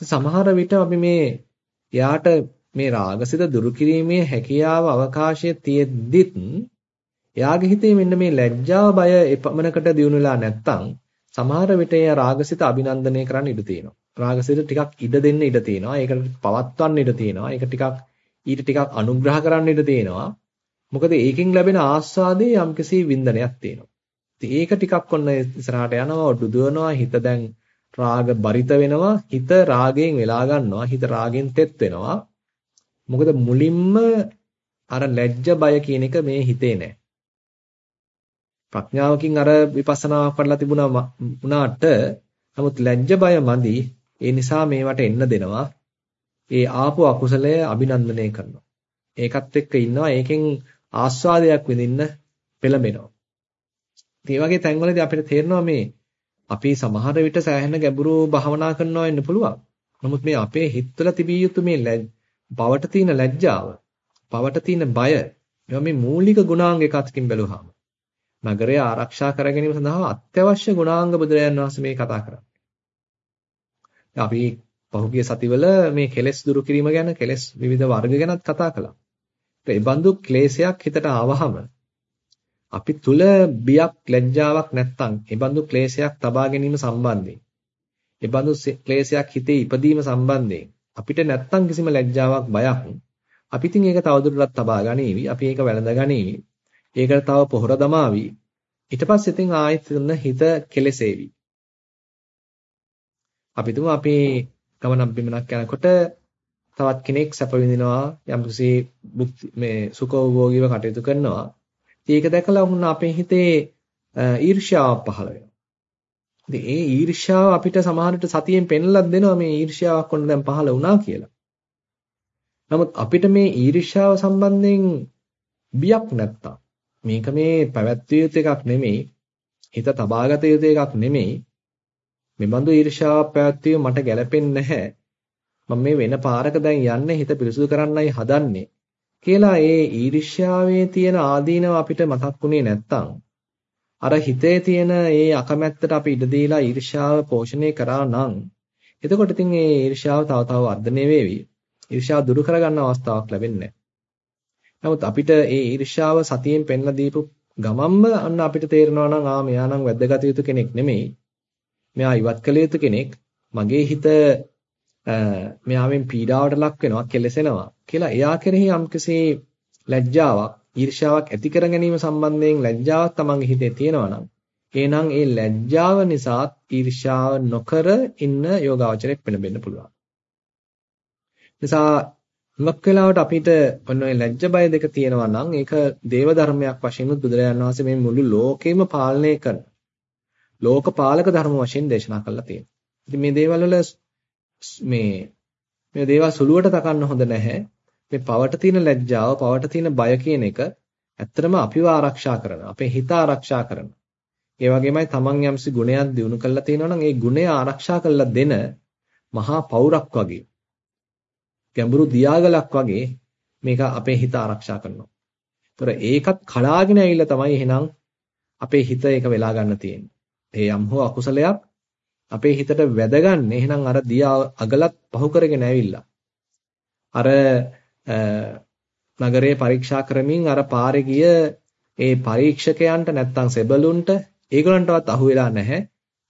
සමහර විට අපි මේ යාට මේ රාගසිත දුරු කිරීමේ හැකියාව අවකාශය තියෙද්දිත් එයාගේ හිතේ මෙන්න මේ ලැජ්ජාව බය එපමණකට දියුණු වෙලා නැත්තම් සමහර විට එයා රාගසිත අභිනන්දනය කරන්න ඉඩ තියෙනවා. රාගසිත ටිකක් ඉඩ දෙන්න ඉඩ තියෙනවා. ඒකට පවත්වන්න ඉඩ තියෙනවා. ඒක ටිකක් ඊට ටිකක් අනුග්‍රහ කරන්න ඉඩ තියෙනවා. මොකද ඒකෙන් ලැබෙන ආස්වාදයේ යම්කිසි වින්දනයක් තියෙනවා. ඉතින් ඒක ටිකක් ඔන්න ඉස්සරහට යනවා, දුදවනවා, හිත දැන් රාග බරිත වෙනවා, හිත රාගයෙන් වෙලා ගන්නවා, හිත රාගෙන් තෙත් වෙනවා. මොකද මුලින්ම අර ලැජ්ජ බය කියන එක මේ හිතේ නැහැ. ප්‍රඥාවකින් අර විපස්සනාවක් වඩලා තිබුණා වුණාට නමුත් ලැජ්ජ බය මදි. ඒ නිසා මේවට එන්න දෙනවා. ඒ ආපු අකුසලය අභිනන්දනය කරනවා. ඒකත් එක්ක ඉන්නවා. ඒකෙන් ආස්වාදයක් විඳින්න පෙළඹෙනවා. ඒ වගේ තැන්වලදී අපිට තේරෙනවා මේ අපි සමහර විට සෑහෙන ගැඹුරු භාවනා කරනවා වෙන්න පුළුවන්. නමුත් මේ අපේ හිතවල තිබිය යුතු මේ පවට තියෙන ලැජ්ජාව, පවට තියෙන බය, මේවා මේ මූලික ගුණාංග එකකින් බැලුවාම නගරය ආරක්ෂා කර ගැනීම සඳහා අත්‍යවශ්‍ය ගුණාංග බුදුරජාණන් වහන්සේ මේ කතා කරන්නේ. අපි පහුගිය සතිවල මේ කෙලෙස් දුරු කිරීම ගැන කෙලෙස් විවිධ වර්ග ගැනත් කතා කළා. ඒ බඳු ක්ලේශයක් හිතට ආවහම අපි තුල බියක් ලැජ්ජාවක් නැත්තම් ඒ බඳු ක්ලේශයක් තබා ගැනීම සම්බන්ධයෙන් ඒ බඳු ක්ලේශයක් හිතේ ඉපදීම සම්බන්ධයෙන් අපිට නැත්තම් කිසිම ලැජ්ජාවක් බයක් අපි ඉතින් ඒක තවදුරටත් තබා ගනීවි අපි ඒක වැළඳ ගනීවි ඒකට තව පොහොර දමාවි. ඊට පස්සේ ඉතින් ආයෙත් හිත කෙලසේවි. අපි තුමු අපි ගමනක් බිමනක් යනකොට තවත් කෙනෙක් සැප විඳිනවා යම්කිසි මේ සුඛෝභෝගීව කටයුතු කරනවා. ඒක දැකලා වුණ අපේ හිතේ ඊර්ෂ්‍යාවක් පහළ වෙනවා. ඉතින් ඒ ඊර්ෂ්‍යාව අපිට සමහරට සතියෙන් පෙන්ලක් දෙනවා මේ ඊර්ෂ්‍යාවක් ඔන්න දැන් පහළ වුණා කියලා. නමුත් අපිට මේ ඊර්ෂ්‍යාව සම්බන්ධයෙන් බියක් නැත්තම් මේක මේ පැවැත්විය යුතු එකක් නෙමෙයි. හිත තබාගත යුතු එකක් නෙමෙයි. මෙබඳු ඊර්ෂාවක් පැවැත්වීම මට ගැළපෙන්නේ නැහැ. මම මේ වෙන පාරක දැන් යන්නේ හිත පිරිසුදු කරන්නයි හදන්නේ. කියලා ඒ ඊර්ෂ්‍යාවේ තියෙන ආදීනව අපිට මතක්ුනේ නැත්තම් අර හිතේ තියෙන ඒ අකමැත්තට අපි ඉඩ දීලා ඊර්ෂ්‍යාව පෝෂණය කරා නම් එතකොට ඉතින් ඒ ඊර්ෂ්‍යාව තව තව වර්ධනය වෙවි. ඊර්ෂ්‍යාව දුරු කරගන්න අවස්ථාවක් ලැබෙන්නේ නමුත් අපිට ඒ ඊර්ෂ්‍යාව සතියෙන් පෙන්ලා දීපු ගමම්ම අන්න අපිට තේරෙනවා නම් ආ මෙයා නම් වැද්දගත යුතු කෙනෙක් නෙමෙයි. මෙයා ඉවත් කළ යුතු කෙනෙක්. මගේ හිත මෙයාවෙන් පීඩාවට ලක් වෙනවා, කෙලසෙනවා කියලා එයා කෙරෙහි යම්කිසි ලැජ්ජාවක්, ඊර්ෂ්‍යාවක් ඇති කර ගැනීම සම්බන්ධයෙන් ලැජ්ජාවක් තමන්ගේ හිතේ තියෙනවා නම් එහෙනම් ඒ ලැජ්ජාව නිසා ඊර්ෂ්‍යාව නොකර ඉන්න යෝගාවචරයක් වෙන්න පුළුවන්. නිසා හුඟක් වෙලාවට අපිට ඔන්න ඔය ලැජ්ජ බය දෙක තියෙනවා නම් ඒක දේව ධර්මයක් වශයෙන් බුදුරජාණන් වහන්සේ මේ මුළු ලෝකෙම පාලනය කරන ලෝක පාලක ධර්ම වශයෙන් දේශනා කරලා තියෙනවා. ඉතින් මේ දේවල් වල මේ මේ දේවල් සුළුවට තකන්න හොඳ නැහැ. මේ පවට තියෙන ලැජ්ජාව, පවට තියෙන බය කියන එක ඇත්තටම අපිව ආරක්ෂා කරන, අපේ හිත ආරක්ෂා කරන. ඒ වගේමයි තමන් යම්සි ගුණයක් දිනු කරලා තියෙනවා නම් ඒ ගුණය ආරක්ෂා කරලා දෙන මහා පෞරක් වගේ ගැඹුරු දියාගලක් වගේ මේක අපේ හිත ආරක්ෂා කරනවා. ඒතර ඒකත් කඩාගෙන ඇවිල්ලා තමයි එහෙනම් අපේ හිත ඒක වෙලා ගන්න තියෙන්නේ. ඒ යම් හෝ අකුසලයක් අපේ හිතට වැදගන්නේ එහෙනම් අර දියා අගලත් පහු කරගෙන ඇවිල්ලා. අර නගරයේ පරීක්ෂා කරමින් අර පාරේ ගිය ඒ පරීක්ෂකයන්ට නැත්තම් සෙබළුන්ට ඒගොල්ලන්ටවත් අහු වෙලා නැහැ.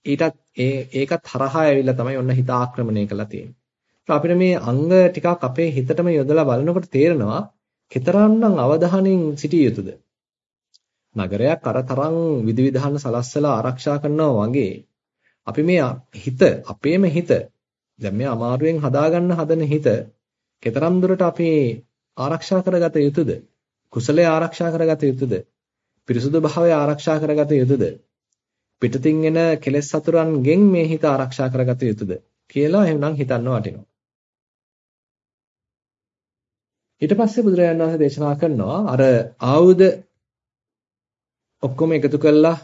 ඊටත් ඒ ඒකත් හරහා ඇවිල්ලා තමයි ඔන්න හිත ආක්‍රමණය කළා තියෙන්නේ. අපිට මේ අංග ටිකක් අපේ හිතටම යොදලා බලනකොට තේරෙනවා කතරම්නම් අවධානයෙන් සිටිය යුතුද නගරයක් අර තරම් විධිවිධාන සලස්සලා ආරක්ෂා කරනවා වගේ අපි මේ හිත අපේම හිත දැන් මේ අමාරුවෙන් හදාගන්න හදන හිත කතරම් දුරට අපි ආරක්ෂා කරගත යුතුද කුසලයේ ආරක්ෂා කරගත යුතුද පිරිසුදු භාවය ආරක්ෂා කරගත යුතුද? පිටතින් එන කෙලෙස් සතුරන්ගෙන් මේ හිත ආරක්ෂා කරගත යුතුද කියලා එහෙනම් හිතන්න වටිනවා. ඊට පස්සේ බුදුරජාණන් වහන්සේ දේශනා කරනවා අර ආයුධ ඔක්කොම එකතු කළා,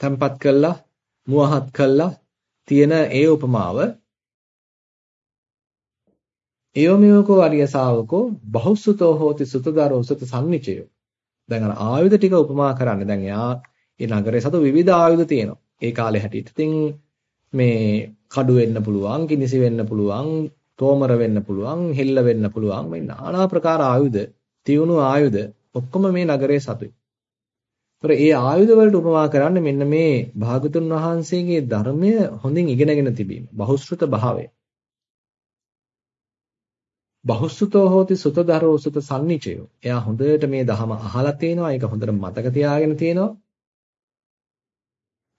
තැම්පත් කළා, මුවහත් කළා තියෙන ඒ උපමාව. එයෝමියෝකෝ අරිය ශාවකෝ බහුසුතෝ හෝති සුතදරෝ සුත සම්නිචයෝ දැන් අර ආයුධ ටික උපමා කරන්න. දැන් එයා ඒ නගරේ සතු විවිධ ආයුධ තියෙනවා. ඒ කාලේ හැටියට ඉතින් මේ කඩු වෙන්න පුළුවන් කිනිසි වෙන්න පුළුවන් තෝමර වෙන්න පුළුවන් හෙල්ල වෙන්න පුළුවන් මේ নানা ප්‍රකාර ආයුධ තියුණු ආයුධ ඔක්කොම මේ නගරේ සතුයි. ඒතර ඒ ආයුධ වලට උපමා කරන්නේ මෙන්න මේ භාගතුන් වහන්සේගේ ධර්මය හොඳින් ඉගෙනගෙන තිබීම. බහුශෘත භාවය. බහුසුතෝ හෝති සුතදරෝ සුත සම්නිචයෝ. එයා හොඳට මේ දහම අහලා තියෙනවා. ඒක හොඳට මතක තියාගෙන තියෙනවා.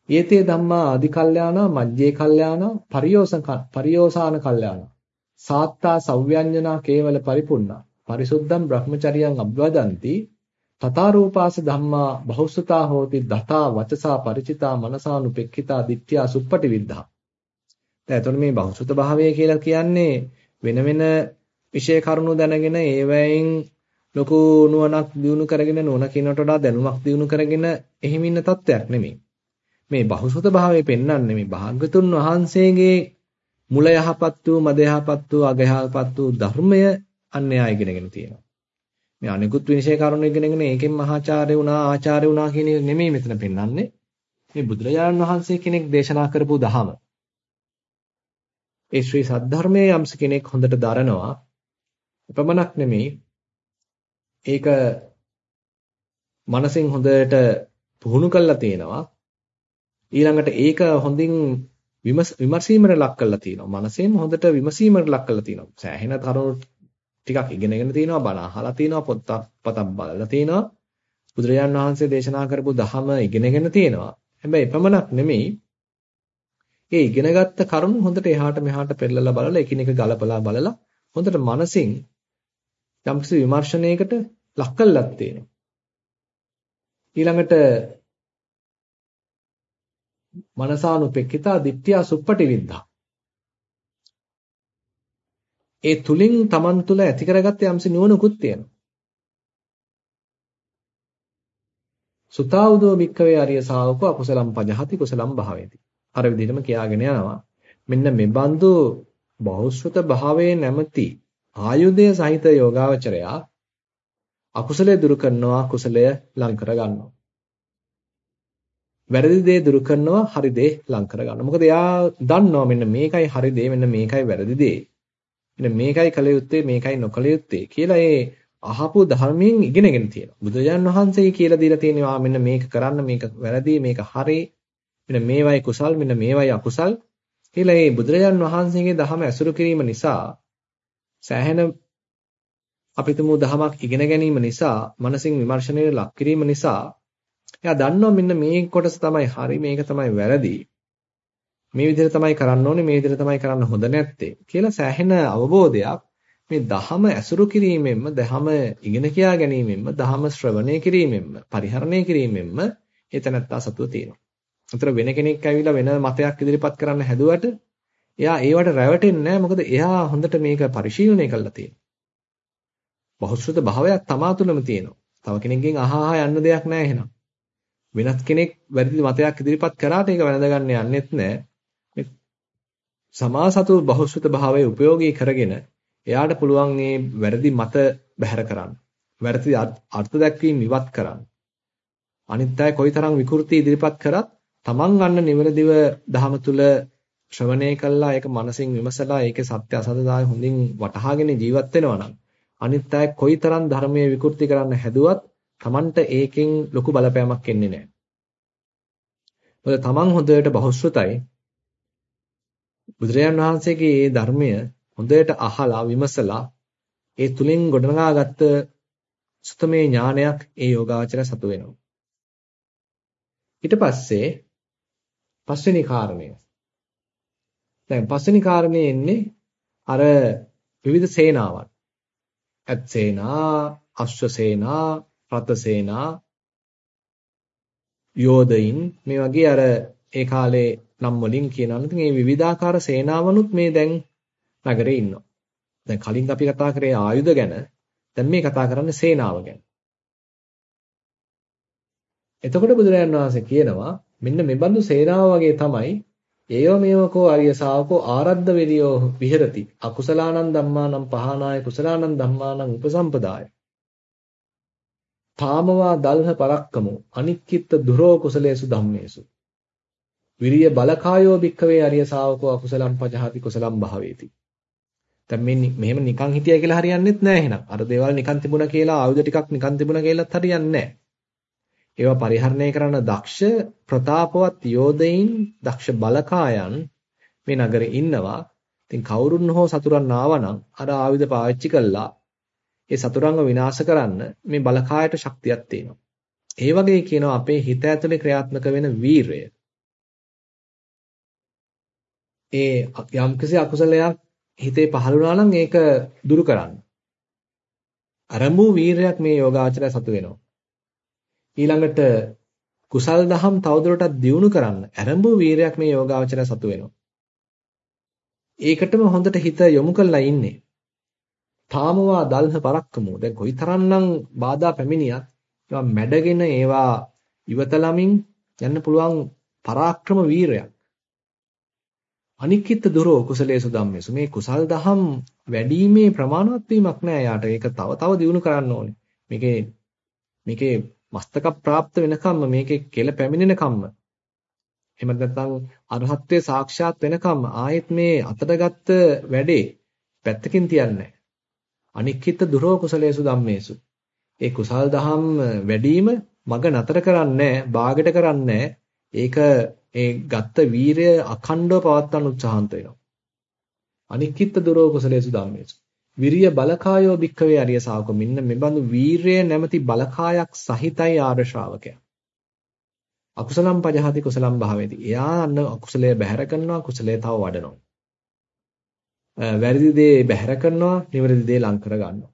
ඒතේ ධම්මා ආදි කල්යාණ මජ්ජේ කල්යාණ පරියෝසන පරියෝසාන කල්යාණ සාත්තා සව්‍යඤ්ජනා කේවල පරිපුන්නා පරිසුද්ධං බ්‍රහ්මචරියං අබ්වදಂತಿ තතාරූපාස ධම්මා බහුසුතා හෝති දතා වචසා ಪರಿචිතා මනසානුපෙක්ඛිතා දිට්ඨියා සුප්පටි විද්ධා දැන් එතකොට මේ බහුසුත භාවය කියලා කියන්නේ වෙන වෙන විශේෂ කරුණු දැනගෙන ඒවැයින් ලොකු නුවණක් දිනු කරගෙන නුවණ කිනට වඩා දැනුමක් දිනු කරගෙන එහිමින්න තත්වයක් නෙමෙයි. මේ බහුසුත භාවයේ පෙන්වන්නේ මේ භාග්‍යතුන් වහන්සේගේ මුල යහපත් වූ මද යහපත් වූ අග යහපත් වූ ධර්මය අන්‍යය ඉගෙනගෙන තියෙනවා. මේ අනිකුත් විනිශ්චය කරුණු ඉගෙනගෙන ඒකෙන් මහාචාර්ය වුණා ආචාර්ය වුණා කියන නෙමෙයි මෙතන පෙන්වන්නේ. මේ බුදුරජාණන් වහන්සේ කෙනෙක් දේශනා කරපු දහම. ඒ ශ්‍රී සද්ධර්මයේ යම්ස කෙනෙක් හොඳට දරනවා එපමණක් නෙමෙයි ඒක මනසින් හොඳට පුහුණු කරලා තියෙනවා ඊළඟට ඒක හොඳින් විමර්ශීමකට ලක් කරලා තියෙනවා. මනසෙන් හොඳට විමසීමකට ලක් කරලා තියෙනවා. සෑහෙන කරුණු ටිකක් ඉගෙනගෙන තියෙනවා බණ අහලා තියෙනවා පොත් පතක් බලලා තියෙනවා. බුදුරජාන් වහන්සේ දේශනා කරපු ධහම ඉගෙනගෙන තියෙනවා. හැබැයි එපමණක් නෙමෙයි. ඒ ඉගෙනගත්ත කරුණු හොඳට එහාට මෙහාට පෙරලලා බලලා එකිනෙක ගලපලා බලලා හොඳට මනසින් යම්කිසි විමර්ශනයකට ලක් කළක් තියෙනවා. ඊළඟට මනසානුපෙක්කිතා දිට්ඨියා සුප්පටි විද්ධා. ඒ තුලින් Taman තුල ඇති කරගත්ත යම්සි නුවණකුත් තියෙනවා. සුතාවුදෝ භික්කවේ අරිය ශාවකෝ අකුසලම් පජහති කුසලම් භාවේති. අර විදිහටම කියාගෙන යනවා. මෙන්න මෙබඳු බහුශ්‍රත භාවයේ නැමැති ආයුධය සහිත යෝගාවචරයා අකුසලයේ දුරු කරනවා කුසලය ලං කර ගන්නවා. වැරදි දේ දුරු කරනවා හරි දේ ලං කර ගන්නවා. මොකද එයා දන්නවා මෙන්න මේකයි හරි දේ මෙන්න මේකයි වැරදි දේ. මෙන්න මේකයි කල යුත්තේ මේකයි නොකල යුත්තේ කියලා ඒ අහපු ධර්මයෙන් ඉගෙනගෙන තියෙනවා. බුදුජාන් වහන්සේ කියලා දීලා තියෙනවා මෙන්න මේක කරන්න මේක වැරදි මේක හරි මෙන්න මේවයි කුසල් මෙන්න මේවයි අකුසල් කියලා ඒ බුදුරජාන් වහන්සේගේ ධහම ඇසුරු කිරීම නිසා සෑහෙන අපිටම දහමක් ඉගෙන ගැනීම නිසා මනසින් විමර්ශනයට ලක් කිරීම නිසා එයා දන්නවා මෙන්න මේ කොටස තමයි හරි මේක තමයි වැරදි මේ විදිහට තමයි කරන්න ඕනේ මේ විදිහට තමයි කරන්න හොඳ නැත්තේ කියලා සෑහෙන අවබෝධයක් මේ දහම ඇසුරු කිරීමෙන්ම දහම ඉගෙන කියා ගැනීමෙන්ම දහම ශ්‍රවණය කිරීමෙන්ම පරිහරණය කිරීමෙන්ම එතනත්තා සතුව තියෙනවා. අතර වෙන කෙනෙක් ඇවිල්ලා වෙන මතයක් ඉදිරිපත් කරන්න හැදුවට එයා ඒවට රැවටෙන්නේ නැහැ මොකද එයා හොඳට මේක පරිශීලනය කරලා තියෙනවා. බහුශ්‍රත භාවයක් තමා තුළම තියෙනවා. තව කෙනෙක්ගෙන් අහහා යන්න දෙයක් නැහැ එහෙනම්. වෙනත් කෙනෙක් වැරදි මතයක් ඉදිරිපත් කරාට ඒක වැළඳගන්න යන්නෙත් නැහැ. මේ සමාසතු බහුශ්‍රත භාවයේ ප්‍රයෝගී කරගෙන එයාට පුළුවන් මේ වැරදි මත බැහැර කරන්න. වැරදි අර්ථ දැක්වීම ඉවත් කරන්න. අනිත් අය කොයිතරම් විකෘති ඉදිරිපත් කරත් තමන් ගන්න නිවැරදිව දහම තුල ශ්‍රවණය කළා ඒක මනසින් විමසලා ඒකේ සත්‍ය අසත්‍යතාවය හොඳින් වටහාගෙන ජීවත් වෙනවා නම් අනිත් අය කොයිතරම් ධර්මයේ විකෘති කරන්න හැදුවත් Tamanට ඒකෙන් ලොකු බලපෑමක් එන්නේ නැහැ. මොකද Taman හොඳට බහුශ්‍රතයි බුදුරජාණන් වහන්සේගේ මේ ධර්මය හොඳට අහලා විමසලා ඒ තුලින් ගොඩනගාගත්ත සුතමේ ඥානයක් ඒ යෝගාචර සතු වෙනවා. ඊට පස්සේ පස්වෙනි කාරණය දැන් පස්වෙනි කාරණේ එන්නේ අර විවිධ සේනාවන්. ඇත් සේනා, අශ්ව සේනා, රත සේනා, යෝධයින් මේ වගේ අර ඒ කාලේ නම් වලින් කියනවා. ඉතින් මේ විවිධාකාර සේනාවනුත් මේ දැන් නගරේ ඉන්නවා. දැන් කලින් අපි කතා කරේ ආයුධ ගැන. දැන් මේ කතා කරන්නේ සේනාව ගැන. එතකොට බුදුරජාණන් වහන්සේ කියනවා මෙන්න මේ බඳු සේනාව වගේ තමයි ඒව මේවකෝ අරිය ශාවකෝ ආරද්ධ වෙරියෝ විහෙරති අකුසලානං ධම්මානං පහනාය කුසලානං ධම්මානං උපසම්පදාය තාමවා දල්හ පරක්කමෝ. අනික්කිට දුරෝ කුසලේසු ධම්මේසු. විරිය බලකායෝ භික්කවේ අරිය ශාවකෝ අකුසලම් පජහති කුසලම් භාවේති. දැන් මේ මෙහෙම නිකන් හිටියයි කියලා හරියන්නේත් නැහැ එහෙනම්. අර දේවල් නිකන් තිබුණා කියලා ආයුධ ටිකක් නිකන් තිබුණා කියලාත් හරියන්නේ නැහැ ඒවා පරිහරණය කරන දක්ෂ ප්‍රතාපවත් යෝධයින් දක්ෂ බලකායන් මේ නගරේ ඉන්නවා. ඉතින් කවුරුන් හෝ සතුරන් ආවනම් අර ආයුධ පාවිච්චි කළා. ඒ සතුරන්ව විනාශ කරන්න මේ බලකායට ශක්තියක් තියෙනවා. ඒ වගේ කියනවා අපේ හිත ඇතුලේ ක්‍රියාත්මක වෙන වීරය. ඒ යම්කිසි අකුසලයක් හිතේ පහළ වුණා නම් ඒක දුරු කරන්න. අරඹු වීරයක් මේ යෝගාචරය සතු වෙනවා. ඊළඟට කුසල් දහම් තවදුරටත් දියුණු කරන්න ඇරඹු වීරයක් මේ යෝගාවචරය සතු වෙනවා. ඒකටම හොඳට හිත යොමු කරලා ඉන්නේ. තාමවා දල්හ පරක්කමෝ. දැන් කොයිතරම්නම් බාධා පැමිණියත් ඒවා මැඩගෙන ඒවා ඉවතලමින් යන්න පුළුවන් පරාක්‍රම වීරයක්. අනික්කිත දුරෝ කුසලේසු ධම්මේසු මේ කුසල් දහම් වැඩිීමේ ප්‍රමාණවත් වීමක් නෑ යාට. ඒක තව තව දියුණු කරන්න ඕනේ. මේකේ මේකේ මස්තක ප්‍රාප්ත වෙනකම්ම මේකේ කෙල පැමිණෙනකම්ම එහෙම නැත්නම් අරහත්ත්වේ සාක්ෂාත් වෙනකම්ම ආයෙත් මේ අතට ගත්ත වැඩේ පැත්තකින් තියන්නේ අනික්කිත දුරෝ කුසලේසු ධම්මේසු ඒ කුසල් දහම් වැඩිම මග නතර කරන්නේ බාගට කරන්නේ ඒක ඒ ගත්ත වීරය අඛණ්ඩව පවත්වන්න උත්සාහන්ත වෙනවා අනික්කිත දුරෝ කුසලේසු ධම්මේසු විරිය බලකායෝ භික්කවේ අරිය ශාවක මෙන්න මෙබඳු වීරය නැමැති බලකායක් සහිතයි ආර්ය ශ්‍රාවකයා. අකුසලම් පජහති කුසලම් භාවේති. එයා අන්න අකුසලයේ බැහැර කරනවා කුසලයේ තව වඩනවා. වැරදි දේ බැහැර කරනවා නිවැරදි දේ ලං කර ගන්නවා.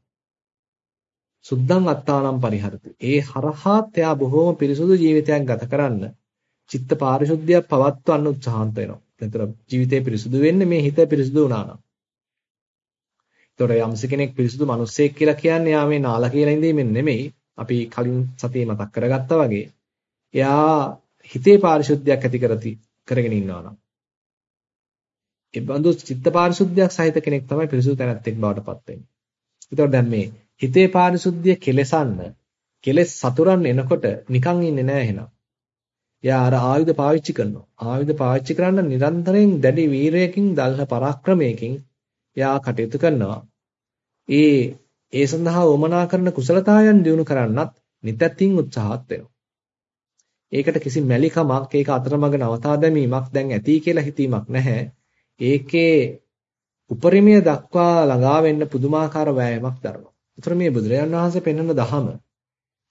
සුද්ධං අත්තානම් පරිහරති. ඒ හරහාත් එයා බොහෝම පිරිසුදු ජීවිතයක් ගත කරන්න චිත්ත පාරිශුද්ධිය පවත්වන්න උත්සාහන්ත වෙනවා. එතන ජීවිතේ පිරිසුදු වෙන්නේ මේ හිත පිරිසුදු වුණා නම්. ඒතොර යම්ස කෙනෙක් පිරිසුදු මිනිස්සෙක් කියලා කියන්නේ යා මේ නාලා කියලා ඉඳීමෙන් නෙමෙයි. අපි කලින් සතියේ මතක් කරගත්තා වගේ. එයා හිතේ පාරිශුද්ධියක් ඇති කරති කරගෙන ඉන්නවා නම්. ඒ බඳු චිත්ත පාරිශුද්ධියක් සහිත කෙනෙක් තමයි පිරිසුදු තැනැත්තෙක් බවට පත් වෙන්නේ. ඒතොර දැන් මේ හිතේ පාරිශුද්ධිය කෙලසන්න කෙලස් සතුරන් එනකොට නිකන් ඉන්නේ නැහැ එහෙනම්. එයා අර ආයුධ පාවිච්චි කරනවා. ආයුධ පාවිච්චි කරන්න නිරන්තරයෙන් දැඩි වීරයකින් දල්හ පරාක්‍රමයකින් එයා කටයුතු කරනවා. ඒ ඒ සඳහා වමනා කරන කුසලතාවයන් දිනු කරන්නත් නිතැතින් උත්සාහත් වෙනවා. ඒකට කිසි මැලිකමක් ඒක අතරමඟ නවතා දැමීමක් දැන් ඇති කියලා හිතීමක් නැහැ. ඒකේ උපරිමය දක්වා ළඟා වෙන්න පුදුමාකාර වෑයමක් දරනවා. ඒතර මේ බුදුරජාණන් වහන්සේ පෙන්වන දහම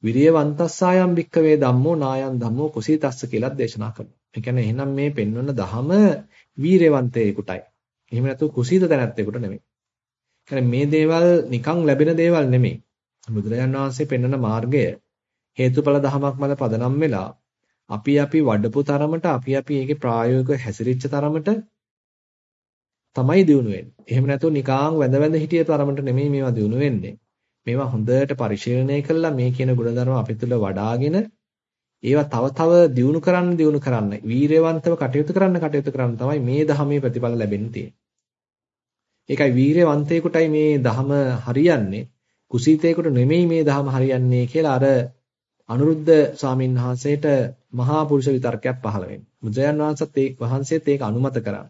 විරියවන්තස්සායම් භික්කවේ ධම්මෝ නායන් ධම්මෝ කුසීතස්ස කියලා දේශනා කරනවා. ඒ කියන්නේ එහෙනම් මේ පෙන්වන දහම වීරයවන්තයෙකුටයි. එහෙම නැතු කුසීත දැනැත්තෙකුට නෙමෙයි. කියන්නේ මේ දේවල් නිකන් ලැබෙන දේවල් නෙමෙයි. බුදුරජාන් වහන්සේ පෙන්වන මාර්ගය හේතුඵල ධමයක් මත පදනම් වෙලා අපි අපි වඩපු තරමට අපි අපි ඒකේ ප්‍රායෝගිකව හැසිරිච්ච තරමට තමයි දිනු වෙන්නේ. එහෙම නැතුව නිකාං වැඳ වැඳ හිටිය තරමට නෙමෙයි මේවා දිනු වෙන්නේ. මේවා හොඳට පරිශීලනය කළා මේ කියන ගුණධර්ම අපි තුළ වඩාගෙන ඒවා තව තව දියුණු කරන්න දියුණු කරන්න වීරයවන්තව කටයුතු කරන්න කටයුතු කරන්න තමයි මේ ධහමේ ප්‍රතිඵල ලැබෙන්න තියෙන්නේ. ඒකයි වීරයවන්තයෙකුටයි මේ ධහම හරියන්නේ කුසීතයෙකුට නෙමෙයි මේ ධහම හරියන්නේ කියලා අර අනුරුද්ධ ස්වාමීන් වහන්සේට මහා පුරුෂ විතර්කයක් පහළ වෙනවා. බුදුරජාන් වහන්සේත් ඒ වහන්සේත් ඒක අනුමත කරා.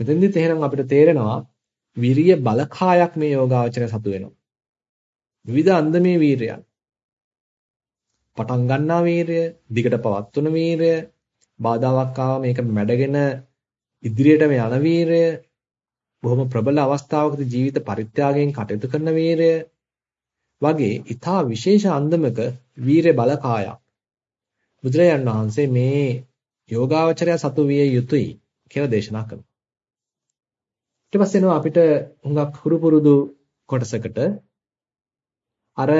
මෙතෙන්දිත් එහෙනම් අපිට තේරෙනවා විරිය බලකායක් මේ යෝගාවචරය සතු වෙනවා. විවිධ අන්දමේ වීරයන්. පටන් ගන්නා වීරය, දිගට පවත්වන වීරය, බාධාවක් ආවම මේක මැඩගෙන ඉදිරියටම යන වීරය, බොහොම ප්‍රබල අවස්ථාවකදී ජීවිත පරිත්‍යාගයෙන් කටයුතු කරන වීරය වගේ ඊටා විශේෂ අන්දමක වීර බලකායක් බුදුරජාන් වහන්සේ මේ යෝගාවචරය සතු විය යුතුයි කියලා දේශනා කරනවා. ඊට පස්සේ එනවා අපිට හුඟක් හුරු පුරුදු කොටසකට අර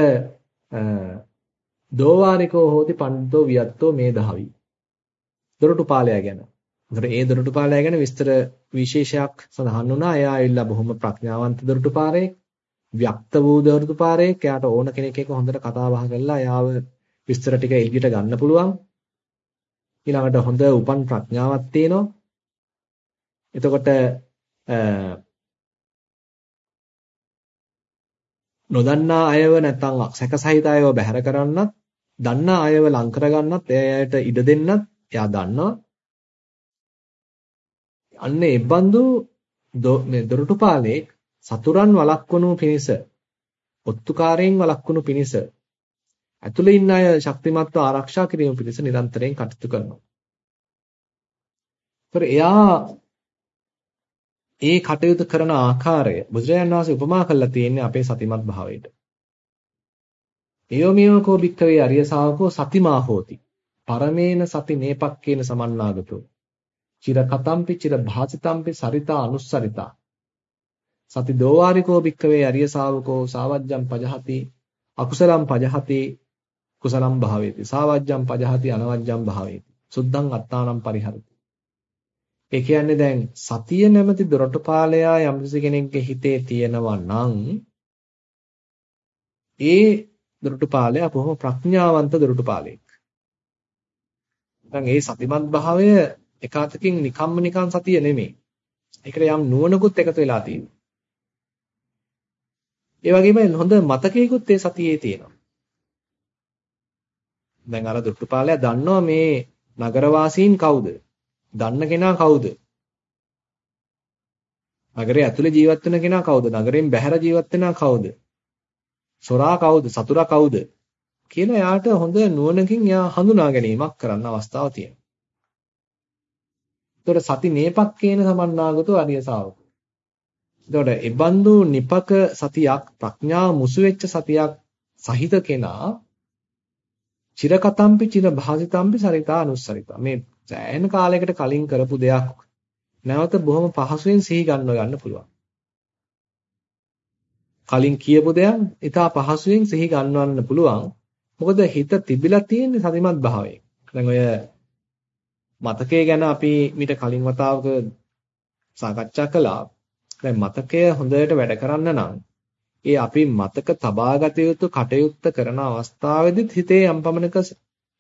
දෝවාරිකෝ හෝති පණ්ඩිතෝ වියත්තෝ මේ දහවි. දොරටුපාලයා ගැන. ඒතර ඒ දොරටුපාලයා ගැන විස්තර විශේෂයක් සඳහන් වුණා. එයා ඇවිල්ලා බොහොම ප්‍රඥාවන්ත දොරටුපාරයෙක්. ව්‍යක්ත වූ දොරටුපාරයෙක්. එයාට ඕන කෙනෙක් එක්ක හොඳට කතා බහ කරලා එයාව විස්තර ටික එළියට ගන්න පුළුවන්. ඊළඟට හොඳ උපන් ප්‍රඥාවක් තියෙනවා. එතකොට නොදන්නා අයව නැත්නම් සැකසහිත අයව බැහැර කරන්නත්, දන්නා අයව ලං කරගන්නත්, එයාට ඉඩ දෙන්නත් එයා දන්නවා. අන්න ඒ බඳු මේ දොරටුපාලේ සතුරන් වළක්වනු පිණිස, ඔත්තුකාරයෙන් වළක්වනු පිණිස ඇතුළේ ඉන්න අය ශක්තිමත්ව ආරක්ෂා කිරීම පිණිස නිරන්තරයෙන් කටයුතු කරනවා. ඒතර එයා ඒ කටයුතු කරන ආකාරය බුදුරජාණන් වහන්සේ උපමා කරලා තියෙන්නේ අපේ සතිමත් භාවයට. එයෝමියෝකෝ භික්කවේ අරිය ශාවකෝ සතිමා හෝති. පරමේන සති නේපක්කේන සමන්නාගතෝ. චිර කතම්පි චිර භාසිතම්පි සරිතා අනුස්සරිතා. සති දෝවාරිකෝ භික්කවේ අරිය ශාවකෝ සාවජ්ජම් පජහති අකුසලම් පජහති කුසලම් භාවේති. සාවජ්ජම් පජහති අනවජ්ජම් භාවේති. සුද්ධං අත්තානම් පරිහරති. ඒ කියන්නේ දැන් සතිය නැමැති දොරටුපාලයා යම්කිසි කෙනෙක්ගේ හිතේ තියෙනවා නම් ඒ දොරටුපාලයා බොහොම ප්‍රඥාවන්ත දොරටුපාලයෙක්. දැන් ඒ සතිමත් භාවය එකාතකින් නිකම්ම නිකන් සතිය නෙමෙයි. ඒකට යම් නුවණකුත් එකතු වෙලා තියෙනවා. ඒ වගේම හොඳ මතකයකුත් ඒ සතියේ තියෙනවා. දැන් අර දොරටුපාලයා දන්නවා මේ නගරවාසීන් කවුද? දන්න කෙනා කවුද? නගරේ ඇතුලේ ජීවත් වෙන කෙනා කවුද? නගරෙන් බැහැර ජීවත් වෙනා කවුද? සොරා කවුද? සතුරා කවුද? කියලා එයාට හොඳ නුවණකින් එයා හඳුනා ගැනීමක් කරන්න අවස්ථාවක් තියෙනවා. ඒතකොට සති නේපක්කේන සමන්නාගතෝ අරිය ශාවක. ඒතකොට එබඳු නිපක සතියක් ප්‍රඥා මුසු වෙච්ච සතියක් සහිත කෙනා චිරකතම්පි චිර භාසිතම්පි සරිතා අනුස්සරිතා. මේ සෑහෙන කාලයකට කලින් කරපු දෙයක් නැවත බොහොම පහසුවෙන් සිහි ගන්නව ගන්න පුළුවන්. කලින් කියපු දෙයක් ඉතා පහසුවෙන් සිහි ගන්නවන්න පුළුවන්. මොකද හිත තිබිලා තියෙන්නේ සතිමත් භාවයෙන්. දැන් ඔය මතකය ගැන අපි මිට කලින් වතාවක සාකච්ඡා කළා. දැන් මතකය හොඳට වැඩ කරන්න නම් ඒ අපි මතක තබාගත යුතු කටයුත්ත කරන අවස්ථාවේදීත් හිතේ යම් පමණක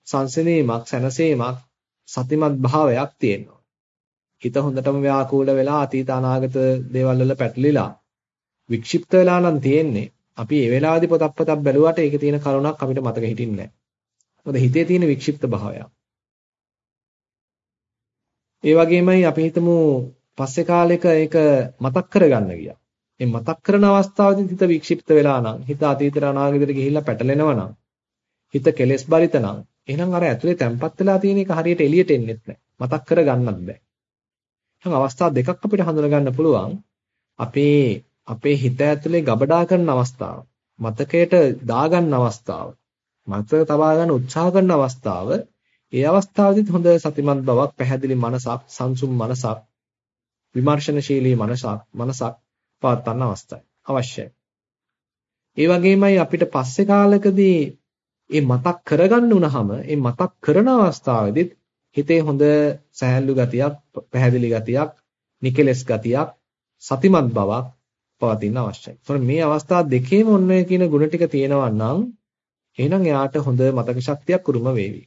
සංසිඳීමක් සැනසීමක් සතිමත් භාවයක් තියෙනවා. හිත හොඳටම ව්‍යාකූල වෙලා අතීත අනාගත දේවල් වල පැටලිලා වික්ෂිප්ත වෙලා නම් තියෙන්නේ. අපි ඒ වෙලාවේදී පොතක් පතක් බැලුවට ඒකේ තියෙන කරුණක් අපිට මතක හිටින්නේ නැහැ. මොකද හිතේ තියෙන වික්ෂිප්ත භාවයක්. ඒ වගේමයි අපි හිතමු පස්සේ කාලෙක ඒක මතක් කරගන්න ගියා. මේ මතක් කරන අවස්ථාවේදී හිත වික්ෂිප්ත වෙලා නම් හිත අතීතට අනාගතයට ගිහිල්ලා පැටලෙනවා නම් හිත කෙලෙස් බරිත නම් එහෙනම් අර ඇතුලේ තැම්පත් වෙලා තියෙන එක හරියට එළියට එන්නෙත් නැහැ. මතක් කරගන්නත් බෑ. එහෙනම් අවස්ථා දෙකක් අපිට හඳුනා ගන්න පුළුවන්. අපේ අපේ හිත ඇතුලේ ගබඩා කරන අවස්ථාව, මතකයට දාගන්න අවස්ථාව, මතක තබා ගන්න උත්සාහ කරන අවස්ථාව, ඒ අවස්ථාවේදීත් හොඳ සතිමත් බවක්, පැහැදිලි මනසක්, සංසුම් මනසක්, විමර්ශනශීලී මනසක්, මනසක් පවත්වන්න අවස්ථයි. අවශ්‍යයි. ඒ වගේමයි අපිට පස්සේ කාලකදී ඒ මතක් කරගන්න උනහම ඒ මතක් කරන අවස්ථාවේදීත් හිතේ හොඳ සහැල්ලු ගතියක්, පැහැදිලි ගතියක්, නිකලස් ගතියක්, සතිමත් බවක් පවතින අවශ්‍යයි. ඒතකොට මේ අවස්ථා දෙකේම ඔන්න කියන ಗುಣ ටික තියෙනවා නම් එහෙනම් එයාට හොඳ මතක ශක්තියක් උරුම වේවි.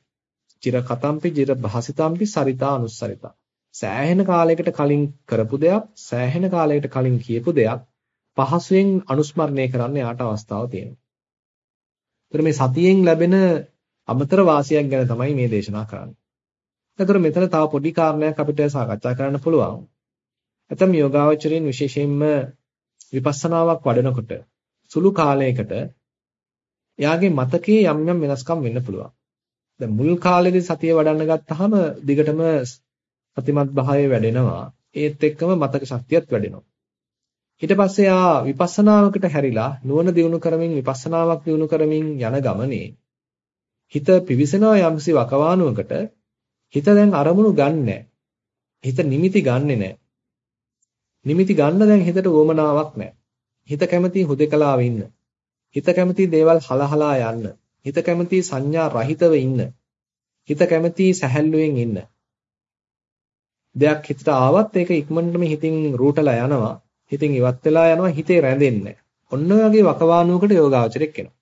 චිර කතම්පි චිර භාසිතම්පි සරිතා අනුස්සරිතා. සෑහෙන කාලයකට කලින් කරපු දෙයක්, සෑහෙන කාලයකට කලින් කියපු දෙයක් පහසුවෙන් අනුස්මරණය කරන්න යාට අවස්ථාව තියෙනවා. ඒතර මේ සතියෙන් ලැබෙන අමතර වාසියක් ගැන තමයි මේ දේශනා කරන්නේ. ඒතර මෙතන තව පොඩි කාරණයක් අපිට සාකච්ඡා කරන්න පුළුවන්. ඇතම් යෝගාවචරයෙන් විශේෂයෙන්ම විපස්සනාවක් වඩනකොට සුළු කාලයකට එයාගේ මතකයේ යම් යම් වෙනස්කම් වෙන්න පුළුවන්. දැන් මුල් කාලේදී සතිය වඩන්න ගත්තාම දිගටම සතිමත් භාවය වැඩෙනවා. ඒත් එක්කම මතක ශක්තියත් වැඩෙනවා. ඊට පස්සේ ආ විපස්සනාවකට හැරිලා නුවණ දියුණු කරමින් විපස්සනාවක් දියුණු කරමින් යන ගමනේ හිත පිවිසෙනවා යම්සි වකවානුවකට හිත දැන් අරමුණු ගන්නෑ. හිත නිමිති ගන්නෙ නෑ. නිමිති ගන්න දැන් හිතට උවමනාවක් නෑ. හිත කැමති හුදකලාව ඉන්න. හිත කැමති දේවල් හලහලා යන්න. හිත කැමති සංඥා රහිතව ඉන්න. හිත කැමති සැහැල්ලුවෙන් ඉන්න. දෙයක් හිතට ආවත් ඒක ඉක්මනටම හිතින් රූටලා යනවා. හිතින් ඉවත් වෙලා යනවා. හිතේ රැඳෙන්නේ ඔන්න ඔය වගේ වකවානුවකට යෝගාචරයක් එනවා.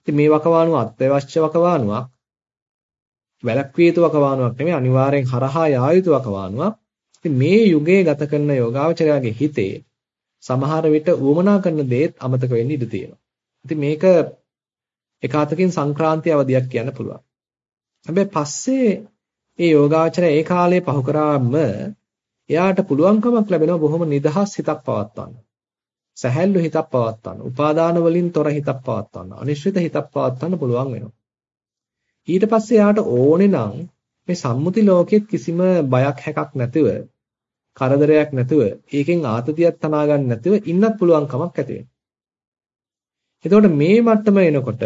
ඉතින් මේ වකවානුව අත්‍යවශ්‍ය වකවානුවක්. වැළැක්විය යුතු වකවානුවක් නෙමෙයි අනිවාර්යෙන් හරහා යා යුතු වකවානුවක්. ඉතින් මේ යුගයේ ගත කරන යෝගාචරයාගේ හිතේ සමහර විට උවමනා කරන දේත් අමතක වෙන්න ඉඩ තියෙනවා. ඉතින් මේක එකාතකින් සංක්‍රාන්ති අවධියක් කියන්න පුළුවන්. හැබැයි පස්සේ ඒ යෝගාචරය ඒ කාලේ පහු කරාම එයාට පුළුවන්කමක් ලැබෙනවා බොහොම නිදහස් හිතක් පවත්වන්න. සැහැල්ලු හිතක් පවත්වන්න. උපාදාන වලින් තොර හිතක් පවත්වන්න. අනිශ්චිත හිතක් පවත්වන්න පුළුවන් වෙනවා. ඊට පස්සේ එයාට ඕනේ නම් මේ සම්මුති ලෝකෙත් කිසිම බයක් හැකක් නැතුව කරදරයක් නැතුව ඒකෙන් ආතතියක් තනා ගන්න නැතුව ඉන්නත් පුළුවන් කමක් ඇති එතකොට මේ මට්ටම එනකොට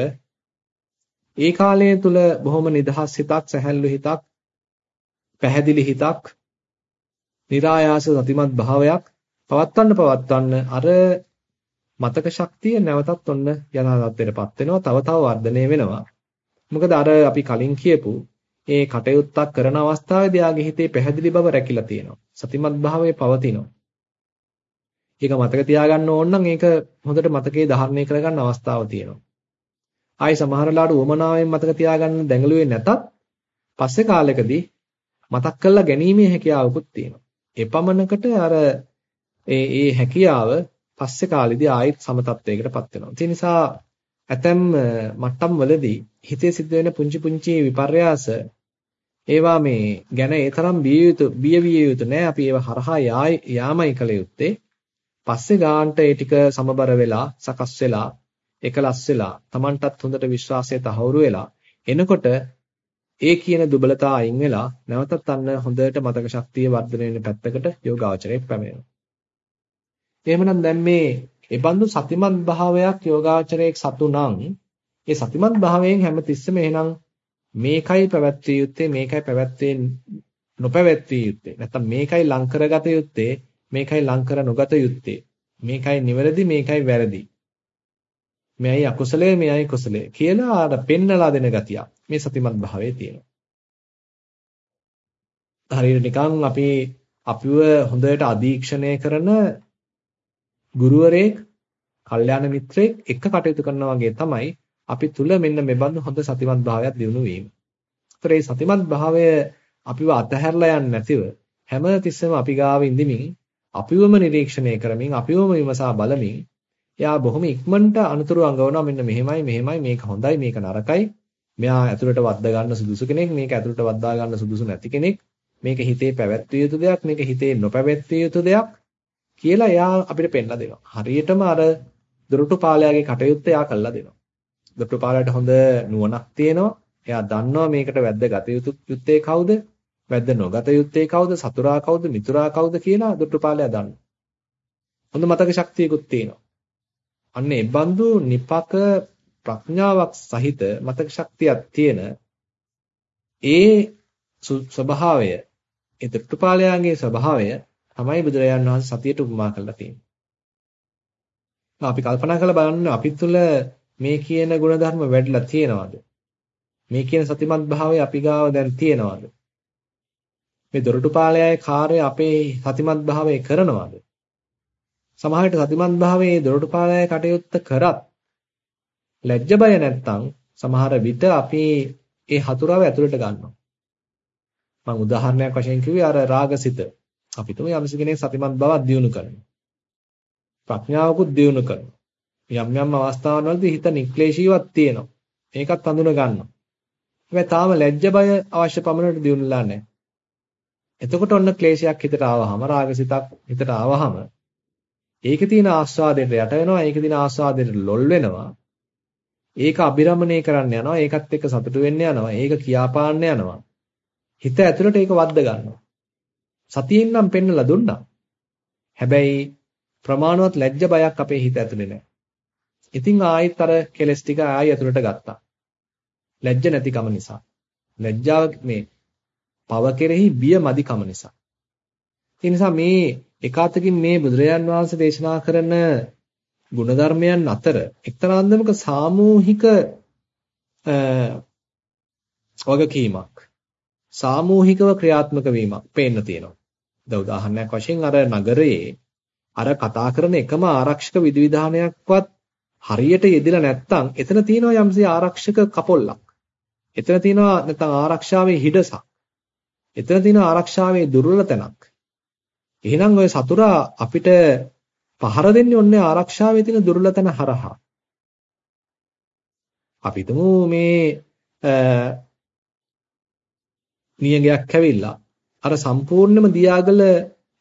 ඒ කාලය තුල බොහොම නිදහස් හිතක් සැහැල්ලු හිතක් පැහැදිලි හිතක් નિરાයාස සතිමත් භාවයක් පවත්වන්න පවත්වන්න අර මතක ශක්තිය නැවතත් ඔන්න යථා තත්ත්වයටපත් වෙනවා තව තව වර්ධනය වෙනවා මොකද අර අපි කලින් කියපු ඒ කටයුත්තක් කරන අවස්ථාවේදී යාගේ හිතේ පැහැදිලි බව රැකිලා තියෙනවා. සතිමත් භාවයේ පවතිනවා. ඒක මතක තියාගන්න ඕන නම් ඒක හොඳට මතකයේ ධාරණය කරගන්න අවස්ථාව තියෙනවා. ආයි සමහරලාට උවමනාවෙන් මතක තියාගන්න දැඟලුවේ නැතත් පස්සේ කාලෙකදී මතක් කරලා ගැනීමේ හැකියාවකුත් තියෙනවා. එපමණකට අර ඒ ඒ හැකියාව පස්සේ කාලෙදී ආයෙත් සමතත්වයකටපත් වෙනවා. ඒ නිසා ඇතැම් මට්ටම් වලදී හිතේ සිද්ධ වෙන පුංචි පුංචි විපර්යාස ඒවා මේ ගැන ඒ තරම් බිය යුතු බිය විය යුතු නෑ අපි ඒවා හරහා යාමයි කළ යුත්තේ පස්සේ ගාන්ට ඒ ටික සමබර වෙලා සකස් වෙලා එකලස් වෙලා Tamanටත් හොඳට විශ්වාසය තහවුරු වෙලා එනකොට ඒ කියන දුබලතා අයින් වෙලා නැවතත් අන්න හොඳට මතක ශක්තිය වර්ධනය වෙන පැත්තකට යෝගාචරයේ පැමිණෙනවා. එහෙමනම් දැන් මේ ඒ බඳු සතිමත් භාවයක් යෝගාචරයේ සතු නම් ඒ සතිමත් භාවයෙන් හැමතිස්සෙම එහෙනම් මේකයි පැවැත්විය යුත්තේ මේකයි පැවැත්වේ නොපැවැත්විය යුත්තේ. නැත්නම් මේකයි ලං කරගත යුත්තේ මේකයි ලං කර නොගත යුත්තේ. මේකයි නිවැරදි මේකයි වැරදි. මෙයයි අකුසලය මෙයයි කුසලය කියලා ආර පෙන්නලා දෙන ගතිය මේ සතිමත් භාවයේ තියෙනවා හරියට නිකන් අපි අපිව හොඳට අධීක්ෂණය කරන ගුරුවරයෙක්, කල්යාණ මිත්‍රයෙක් එක කටයුතු කරනවා වගේ තමයි අපි තුල මෙන්න මෙබඳු හොඳ සතිමත් භාවයක් දිනු වීම. ඒතර මේ සතිමත් භාවය අපිව අතහැරලා යන්නේ නැතිව හැම තිස්සෙම අපි ගාව ඉඳිමින් අපිවම නිරීක්ෂණය කරමින් අපිවම විමසා බලමින් එයා බොහොම ඉක්මනට අනුතුරු අඟවනවා මෙන්න මෙහෙමයි මෙහෙමයි මේක හොඳයි මේක නරකයි මෙයා ඇතුළට වද්දා ගන්න සුදුසු කෙනෙක් මේක ඇතුළට වද්දා ගන්න සුදුසු නැති කෙනෙක් මේක හිතේ පැවැත්විය යුතු දෙයක් මේක හිතේ නොපැවැත්විය යුතු දෙයක් කියලා එයා අපිට පෙන්නලා දෙනවා. හරියටම අර දොරටු පාලයාගේ කටයුත්ත එයා කළා දෙනවා. දොරටු පාලයාට හොඳ නුවණක් තියෙනවා. එයා දන්නවා මේකට වැද්ද ගත යුතු යුත්තේ කවුද? වැද්ද නොගත යුත්තේ කවුද? සතුරා කවුද? මිතුරා කවුද කියලා දොරටු පාලයා දන්නවා. හොඳ මතක ශක්තියකුත් තියෙනවා. අන්න ඒ බඳු නිපක ප්‍රඥාවක් සහිත මතක ශක්තියක් තියෙන ඒ ස්වභාවය ඒ දොරටුපාලයාගේ ස්වභාවය තමයි බුදුරජාන් වහන්සේ සතියට උපමා කරලා තියෙන්නේ. අපි කල්පනා කරලා බලන්න අපි තුල මේ කියන ಗುಣධර්ම වැඩිලා තියෙනවද? මේ කියන සතිමත් භාවය අපි ගාව දැන් තියෙනවද? මේ දොරටුපාලයාගේ කාර්යය අපේ සතිමත් භාවය කරනවද? සමහර විට සතිමත් භාවයේ දොරටුපාලයාගේ කටයුත්ත කරත් ලැජ්ජ බය නැත්තම් සමහර විට අපි ඒ හතුරව ඇතුළට ගන්නවා. මම උදාහරණයක් වශයෙන් කිව්වේ අර රාගසිත අපි තුමු යම්සි කෙනෙක් සතිමත් බවක් දියුණු කරනවා. ප්‍රඥාවකුත් දියුණු කරනවා. යම් යම් අවස්ථාවන් වලදී හිත නික්ලේශීවත් තියෙනවා. ඒකත් හඳුන ගන්නවා. හැබැයි තාම ලැජ්ජ බය අවශ්‍ය පමණට දියුණුලා නැහැ. එතකොට ඔන්න ක්ලේශයක් හිතට ආවහම රාගසිතක් හිතට ආවහම ඒකේ තියෙන ආස්වාදයට යට වෙනවා ඒකේ තියෙන ආස්වාදයට ලොල් වෙනවා ඒක අබිරමණය කරන්න යනවා ඒකත් එක්ක සතුටු වෙන්න යනවා ඒක කියාපාන්න යනවා හිත ඇතුළට ඒක වද්ද ගන්නවා සතියෙන් නම් පෙන්නලා දුන්නා. හැබැයි ප්‍රමාණවත් ලැජ්ජ බයක් අපේ හිත ඇතුලේ නැහැ. ඉතින් ආයෙත් අර කෙලස් ටික ආයෙ ඇතුලට ගත්තා. ලැජ්ජ නැතිකම නිසා. ලැජ්ජාව මේ පව කෙරෙහි බිය මදිකම නිසා. ඒ නිසා මේ එකාතකින් මේ බුදුරජාන් වහන්සේ දේශනා කරන ගුණධර්මයන් අතර එක්තරා අන්දමක සාමූහික වගකීමක් සාමූහිකව ක්‍රියාත්මක වීමක් පේන්න තියෙනවා. ද උදාහරණයක් වශයෙන් අර නගරයේ අර කතා කරන එකම ආරක්ෂක විධිවිධානයක්වත් හරියට යෙදিলা නැත්නම් එතන තියෙනවා යම්සේ ආරක්ෂක කපොල්ලක්. එතන තියෙනවා නැත්නම් ආරක්ෂාවේ හිඩසක්. එතන තියෙනවා ආරක්ෂාවේ දුර්වලතනක්. එහෙනම් ওই සතුරා අපිට පහර දෙන්නේ ඔන්නේ ආරක්ෂාවේ තියෙන දුර්වල තැන හරහා. අපි මේ නියගයක් ඇවිල්ලා අර සම්පූර්ණයෙන්ම දියාගල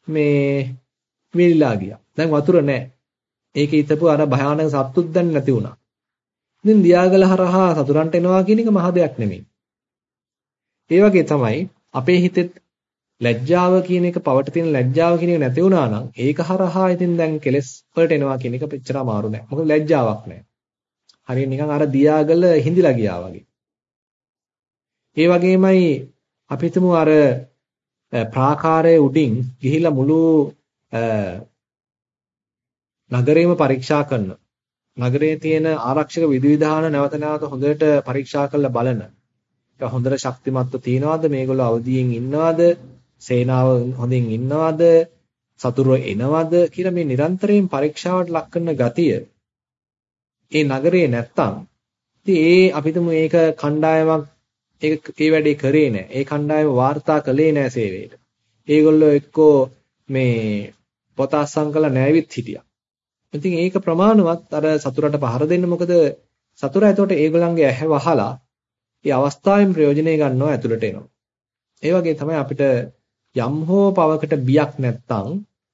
මේ විලිලා ගියා. දැන් වතුර නැහැ. ඒකේ හිටපු අර භයානක සත්තුත් දැන් නැති වුණා. ඉතින් දියාගල හරහා සතුරන්ට එනවා කියන එක මහ දෙයක් නෙමෙයි. ඒ වගේ තමයි අපේ හිතෙත් ලැජ්ජාව කියන එක පවට තියෙන ලැජ්ජාව කියන එක නැති වුණා නම් ඒක හරහා ඉතින් දැන් කෙලස් වලට එනවා කියන එක පිටචර අමාරු නෑ. මොකද ලැජ්ජාවක් නෑ. හරිය නිකන් අර දියාගල හිඳිලා ගියා වගේ. ඒ වගේමයි අපි හිතමු අර ප්‍රාකාරයේ උඩින් ගිහිලා මුළු නගරේම පරීක්ෂා කරන නගරයේ තියෙන ආරක්ෂක විධිවිධාන නැවත නැවත හොඳට පරීක්ෂා කරලා බලන ඒක හොඳට ශක්තිමත්ව තියනවාද මේගොල්ලෝ අවදියෙන් ඉන්නවාද සේනාව හොඳින් ඉන්නවාද සතුරු එනවද කියලා මේ නිරන්තරයෙන් පරීක්ෂාවට ලක් කරන ගතිය ඒ නගරේ නැත්තම් ඉතින් ඒ අපිටම මේක කණ්ඩායමක් ඒක ඒ වැඩේ කරේ නැහැ. ඒ කණ්ඩායම වාර්තා කළේ නැහැ සේවයට. ඒගොල්ලෝ එක්කෝ මේ පොත අස්සම් කළා නැවිත් හිටියා. ඉතින් ඒක ප්‍රමාණවත් අර සතුරට පහර දෙන්න මොකද සතුරා එතකොට ඒගොල්ලන්ගේ ඇහැ වහලා ඒ අවස්ථාවෙන් ප්‍රයෝජනෙ ගන්නවා ඇතුළට එනවා. ඒ වගේ තමයි අපිට යම් හෝ පවකට බියක් නැත්තම්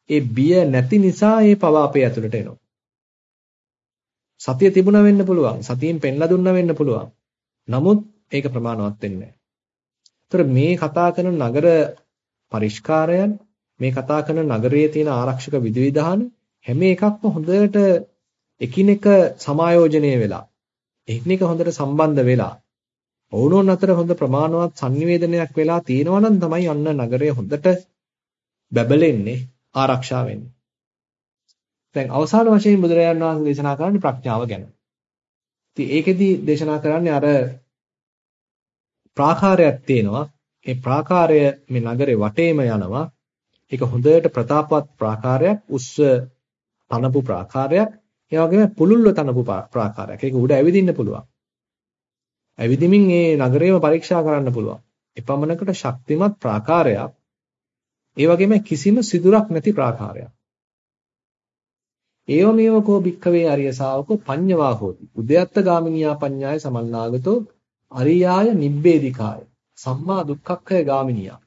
ඒ බිය නැති නිසා ඒ පව අපේ ඇතුළට එනවා. සතිය තිබුණා වෙන්න පුළුවන්. සතියෙන් පෙන්ලා දුන්නා වෙන්න පුළුවන්. නමුත් ඒක ප්‍රමාණවත් වෙන්නේ නැහැ. මේ කතා කරන නගර පරිස්කාරයන් මේ කතා කරන නගරයේ තියෙන ආරක්ෂක විධිවිධාන හැම එකක්ම හොඳට එකිනෙක සමායෝජනය වෙලා එකිනෙක හොඳට සම්බන්ධ වෙලා ඔවුනොන් අතර හොඳ ප්‍රමාණවත් sannivedanayak වෙලා තියෙනවා නම් තමයි අන්න නගරය හොඳට බැබලෙන්නේ ආරක්ෂා වෙන්නේ. දැන් අවසාන වශයෙන් බුදුරජාණන් වහන්සේ දේශනා කරන්නේ ප්‍රඥාව ගැන. ඉතින් ඒකෙදි දේශනා කරන්නේ අර ප්‍රාකාරයක් තියෙනවා. ඒ ප්‍රාකාරය මේ නගරේ වටේම යනවා. ඒක හොඳට ප්‍රතාපවත් ප්‍රාකාරයක්, උස්ස තනපු ප්‍රාකාරයක්, ඒ වගේම පුළුල්ව තනපු ප්‍රාකාරයක්. ඒක උඩ ඇවිදින්න පුළුවන්. ඇවිදිමින් මේ නගරයම පරීක්ෂා කරන්න පුළුවන්. එපමණකට ශක්තිමත් ප්‍රාකාරයක්. ඒ වගේම කිසිම සිදුරක් නැති ප්‍රාකාරයක්. ඒවමේව කෝ භික්ඛවේ අරිය ශාවකෝ පඤ්ඤවා හෝති. උද්‍යත්ත ගාමිනියා පඤ්ඤාය සමන්නාගතෝ අරියාය නිබ්බේධිකාය. සම්මා දුක්ඛක්ඛය ගාමිනියා.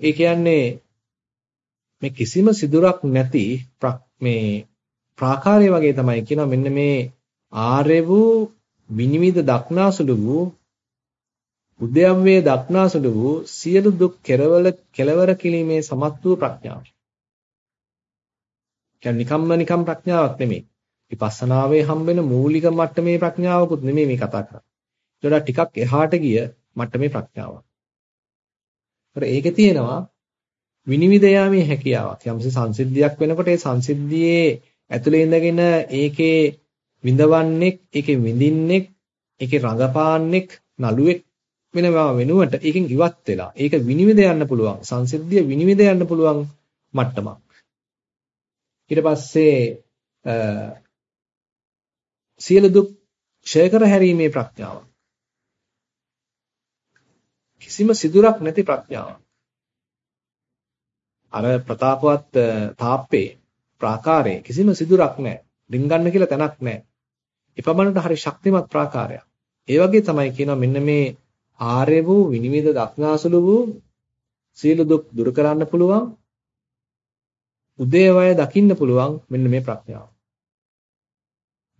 ඒ කියන්නේ මේ කිසිම සිදුරක් නැති මේ ප්‍රාකාරය වගේ තමයි කියනවා මෙන්න මේ ආර්ය වූ විනිවිද දක්නාසුළු වූ උද්‍යම්වේ දක්නාසුළු වූ සියලු දුක් කෙරවල කෙලවර කිරීමේ සමත් වූ ප්‍රඥාව. කියන්නේ නිකම්ම නිකම් ප්‍රඥාවක් නෙමෙයි. විපස්සනාවේ හම්බෙන මූලික මට්ටමේ ප්‍රඥාවකුත් නෙමෙයි මේ කතා කරන්නේ. ඒකට ටිකක් එහාට ගිය මට්ටමේ ප්‍රඥාවක්. ඒතර ඒකේ තියෙනවා විනිවිද යාමේ හැකියාවක්. යම්සේ සංසිද්ධියක් වෙනකොට ඒ සංසිද්ධියේ ඇතුලේ ඉඳගෙන ඒකේ විඳවන්නෙක්, ඒකේ විඳින්නෙක්, ඒකේ රඟපාන්නෙක්, නළුවෙක් වෙනවා වෙනුවට ඒකෙන් ඉවත් වෙලා ඒක විනිවිද යන්න පුළුවන්. සංසිද්ධිය විනිවිද යන්න පුළුවන් මට්ටමක්. ඊට පස්සේ සියලු දුක් ක්ෂය කර හැරීමේ ප්‍රඥාව. කිසිම සිදුරක් නැති ප්‍රඥාවක්. අර ප්‍රතාපවත් තාප්පේ ප්‍රාකාරයේ කිසිම සිදුරක් නැහැ. රින්ගන්න කියලා තැනක් නැහැ. එපමණට හරි ශක්තිමත් ප්‍රාකාරයක්. ඒ වගේ තමයි කියනවා මෙන්න මේ ආර්ය වූ විනිවිද දක්නාසුළු වූ සියලු දුක් දුරු කරන්න පුළුවන් උදේවය දකින්න පුළුවන් මෙන්න මේ ප්‍රඥාව.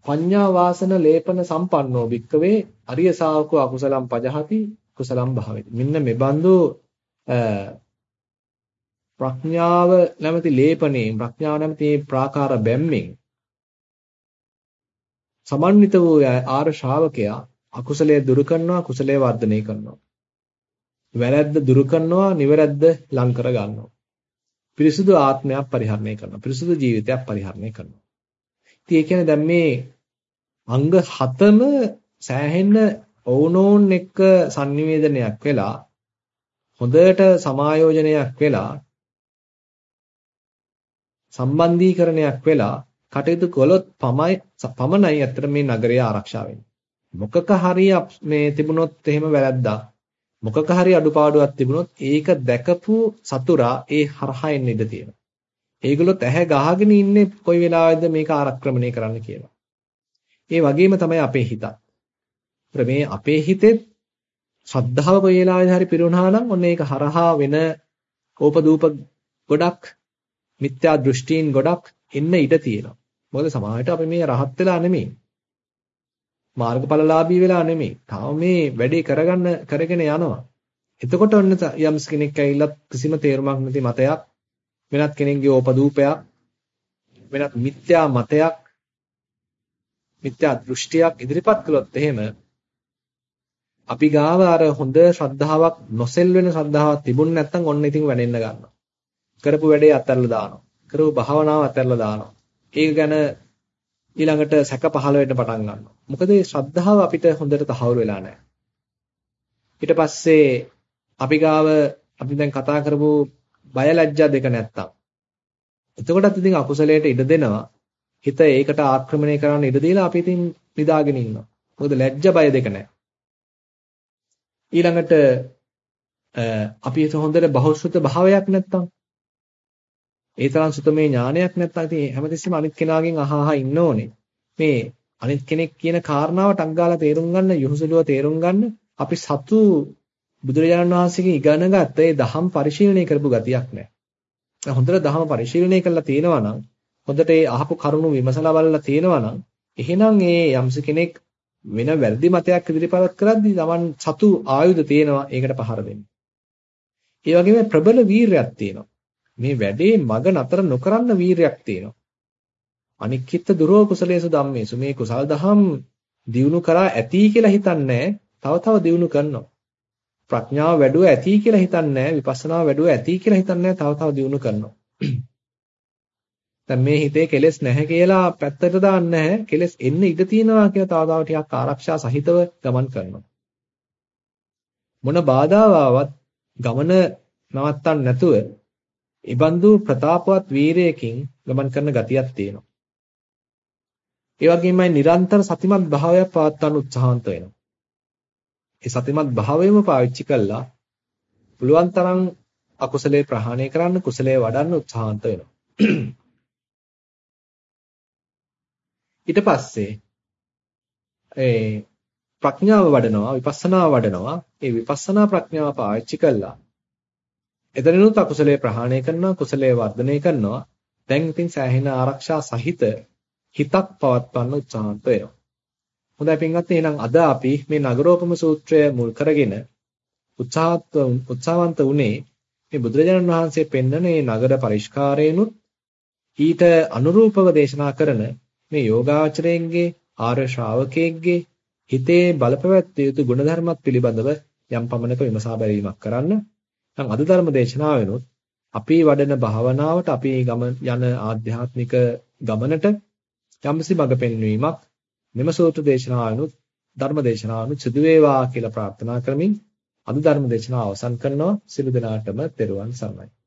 පඤ්ඤා වාසන ලේපන සම්පන්නෝ භික්කවේ අරිය ශාවකෝ අකුසලම් පජහති කුසලම් භාවෙති. මෙන්න මේ බඳු ප්‍රඥාව නැමැති ලේපනේ ප්‍රඥාව නැමැති ප්‍රාකාර බැම්මෙන් සමන්විත වූ ආර ශ්‍රාවකයා අකුසලයේ දුරු කරනවා කුසලයේ වර්ධනය කරනවා. වැරැද්ද දුරු කරනවා නිවැරද්ද ලං කර ගන්නවා. පිරිසුදු ආත්මයක් පරිහරණය කරනවා. පිරිසුදු ජීවිතයක් පරිහරණය කරනවා. ඉතින් ඒ කියන්නේ දැන් මේ අංග හතම සෑහෙන්න ඕනෝන් එක්ක sannivedanයක් වෙලා හොඳට සමායෝජනයක් වෙලා සම්බන්ධීකරණයක් වෙලා කටයුතු කළොත් පමයි පමණයි අතර මේ නගරය ආරක්ෂා වෙන්නේ. මොකක හරි මේ තිබුණොත් එහෙම වැරද්දා මොකක හරි අඩුපාඩුවක් තිබුණොත් ඒක දැකපු සතුරා ඒ හරහා එන්න ඉඩ තියෙනවා. ඒගොල්ලොත් ඇහැ ගහගෙන ඉන්නේ කොයි වෙලාවෙද මේක ආරක්‍රමණය කරන්න කියලා. ඒ වගේම තමයි අපේ හිතත්. මේ අපේ හිතෙත් ශ්‍රද්ධාව කොයි වෙලාවෙද හරි පිරුණා නම් ඔන්න ඒක හරහා වෙන ඕපදූප ගොඩක් මිත්‍යා දෘෂ්ටීන් ගොඩක් එන්න ඉඩ තියෙනවා. මොකද සමාජයට අපි මේ රහත් වෙලා නෙමෙයි. මාර්ගඵලලාභී වෙලා නෙමෙයි. තාම මේ වැඩේ කරගන්න කරගෙන යනවා. එතකොට ඔන්න යම් කෙනෙක් ඇවිල්ලා කිසිම තේරුමක් නැති මතයක් වෙනත් කෙනෙක්ගේ ඕපදූපයක් වෙනත් මිත්‍යා මතයක් මිත්‍යා දෘෂ්ටියක් ඉදිරිපත් කළොත් එහෙම අපි ගාව අර හොඳ ශ්‍රද්ධාවක් නොසෙල් වෙන ශ්‍රද්ධාවක් තිබුණ නැත්නම් ඔන්න ඉතින් වැඩෙන්න ගන්නවා. කරපු වැඩේ අත්හැරලා දානවා. කරපු භාවනාව අත්හැරලා දානවා. ඒක ගැන ඊළඟට සැක පහළ වෙන්න පටන් ගන්නවා. මොකද මේ ශ්‍රද්ධාව අපිට හොඳට තහවුරු වෙලා නැහැ. ඊට පස්සේ අපි ගාව අපි දැන් කතා කරපු බය ලැජ්ජා දෙක නැත්තම්. එතකොටත් ඉතින් අකුසලයට ඉඩ දෙනවා. හිත ඒකට ආක්‍රමණය කරන්න ඉඩ දීලා අපි ඉතින් නිදාගෙන ඉන්නවා. මොකද ලැජ්ජ බය දෙක නැහැ. ඊළඟට අපි හිත හොඳට බහුශෘත භාවයක් නැත්තම් ඒ තරම් සුතමේ ඥානයක් නැත්නම් ඉතින් හැමතිස්සෙම අනිත් කෙනාගෙන් අහහා ඉන්න ඕනේ. මේ අනිත් කෙනෙක් කියන කාරණාව ටක් ගාලා තේරුම් ගන්න, යොහුසුලුව තේරුම් ගන්න අපි සතු බුදුරජාණන් වහන්සේගෙන් ඉගෙන ගත්ත ඒ දහම් පරිශීලනය කරපු ගතියක් නැහැ. හොඳට දහම පරිශීලනය කරලා තියෙනවා නම් හොඳට ඒ අහපු කරුණු විමසලා බලලා තියෙනවා නම් එහෙනම් ඒ යම්ස කෙනෙක් වෙන වැරදි මතයක් ඉදිරිපත් කරද්දී Taman සතු ආයුධ තියෙනවා ඒකට පහර දෙන්න. ඒ වගේම ප්‍රබල වීරයක් තියෙනවා. මේ වැඩේ මග නතර නොකරන්න වීරයක් තියෙනවා. අනික්කිට දුරෝ කුසලේසු ධම්මේසු මේ කුසල් දහම් දියුණු කරා ඇති කියලා හිතන්නේ තව තව දියුණු කරනවා. ප්‍රඥාව වැඩුව ඇති කියලා හිතන්නේ විපස්සනා වැඩුව ඇති කියලා හිතන්නේ තව තව දියුණු කරනවා. දැන් මේ හිතේ කෙලෙස් නැහැ කියලා පැත්තට දාන්න නැහැ. කෙලෙස් එන්න ඉඩ තියෙනවා කියලා තව තව ටිකක් ආරක්ෂා සහිතව ගමන් කරනවා. මොන බාධාව ආවත් ගමන නවත්තන්න නැතුව ඉබඳු ප්‍රතාපවත් වීරයකින් ගමන් කරන ගතියක් තියෙනවා. ඒ වගේමයි නිරන්තර සතිමත් භාවයක් පවත්වන්න උත්සාහන්ත වෙනවා. ඒ සතිමත් භාවයම පාවිච්චි කළා පුළුවන් තරම් අකුසලේ ප්‍රහාණය කරන්න කුසලයේ වඩන්න උත්සාහන්ත වෙනවා. ඊට පස්සේ ඒ ප්‍රඥාව වඩනවා විපස්සනා වඩනවා ඒ විපස්සනා ප්‍රඥාව පාවිච්චි කළා එතනිනුත් අකුසලයේ ප්‍රහාණය කරනවා කුසලයේ වර්ධනය කරනවා දැන් ඉතින් සෑහෙන ආරක්ෂා සහිත හිතක් පවත්වන්න උත්සාහන්ත වෙනවා හොඳයි පින්වත්නි එහෙනම් අද අපි මේ නගරෝපම සූත්‍රය මුල් කරගෙන උත්සාහත් උත්සාහවන්ත උනේ මේ බුදුරජාණන් වහන්සේ පෙන්වන මේ නගර පරිഷ്කාරයනුත් ඊට අනුරූපව දේශනා කරන මේ යෝගාචරයෙන්ගේ ආර්ය ශ්‍රාවකයෙක්ගේ හිතේ බලපැවැත්විය යුතු ගුණධර්මත් පිළිබඳව යම් පමණක විමසා බැලීමක් කරන්න. නම් අද ධර්ම දේශනාවෙනුත් අපි වඩන භාවනාවට අපි ගම යන ආධ්‍යාත්මික ගමනට යම්සි මඟ පෙන්වීමක් මෙම සූත්‍ර දේශනාවනුත් ධර්ම දේශනාවනුත් සිදු වේවා කියලා ප්‍රාර්ථනා කරමින් අද ධර්ම දේශනාව අවසන් කරනවා. සිළු දිනාටම තෙරුවන් සරණයි.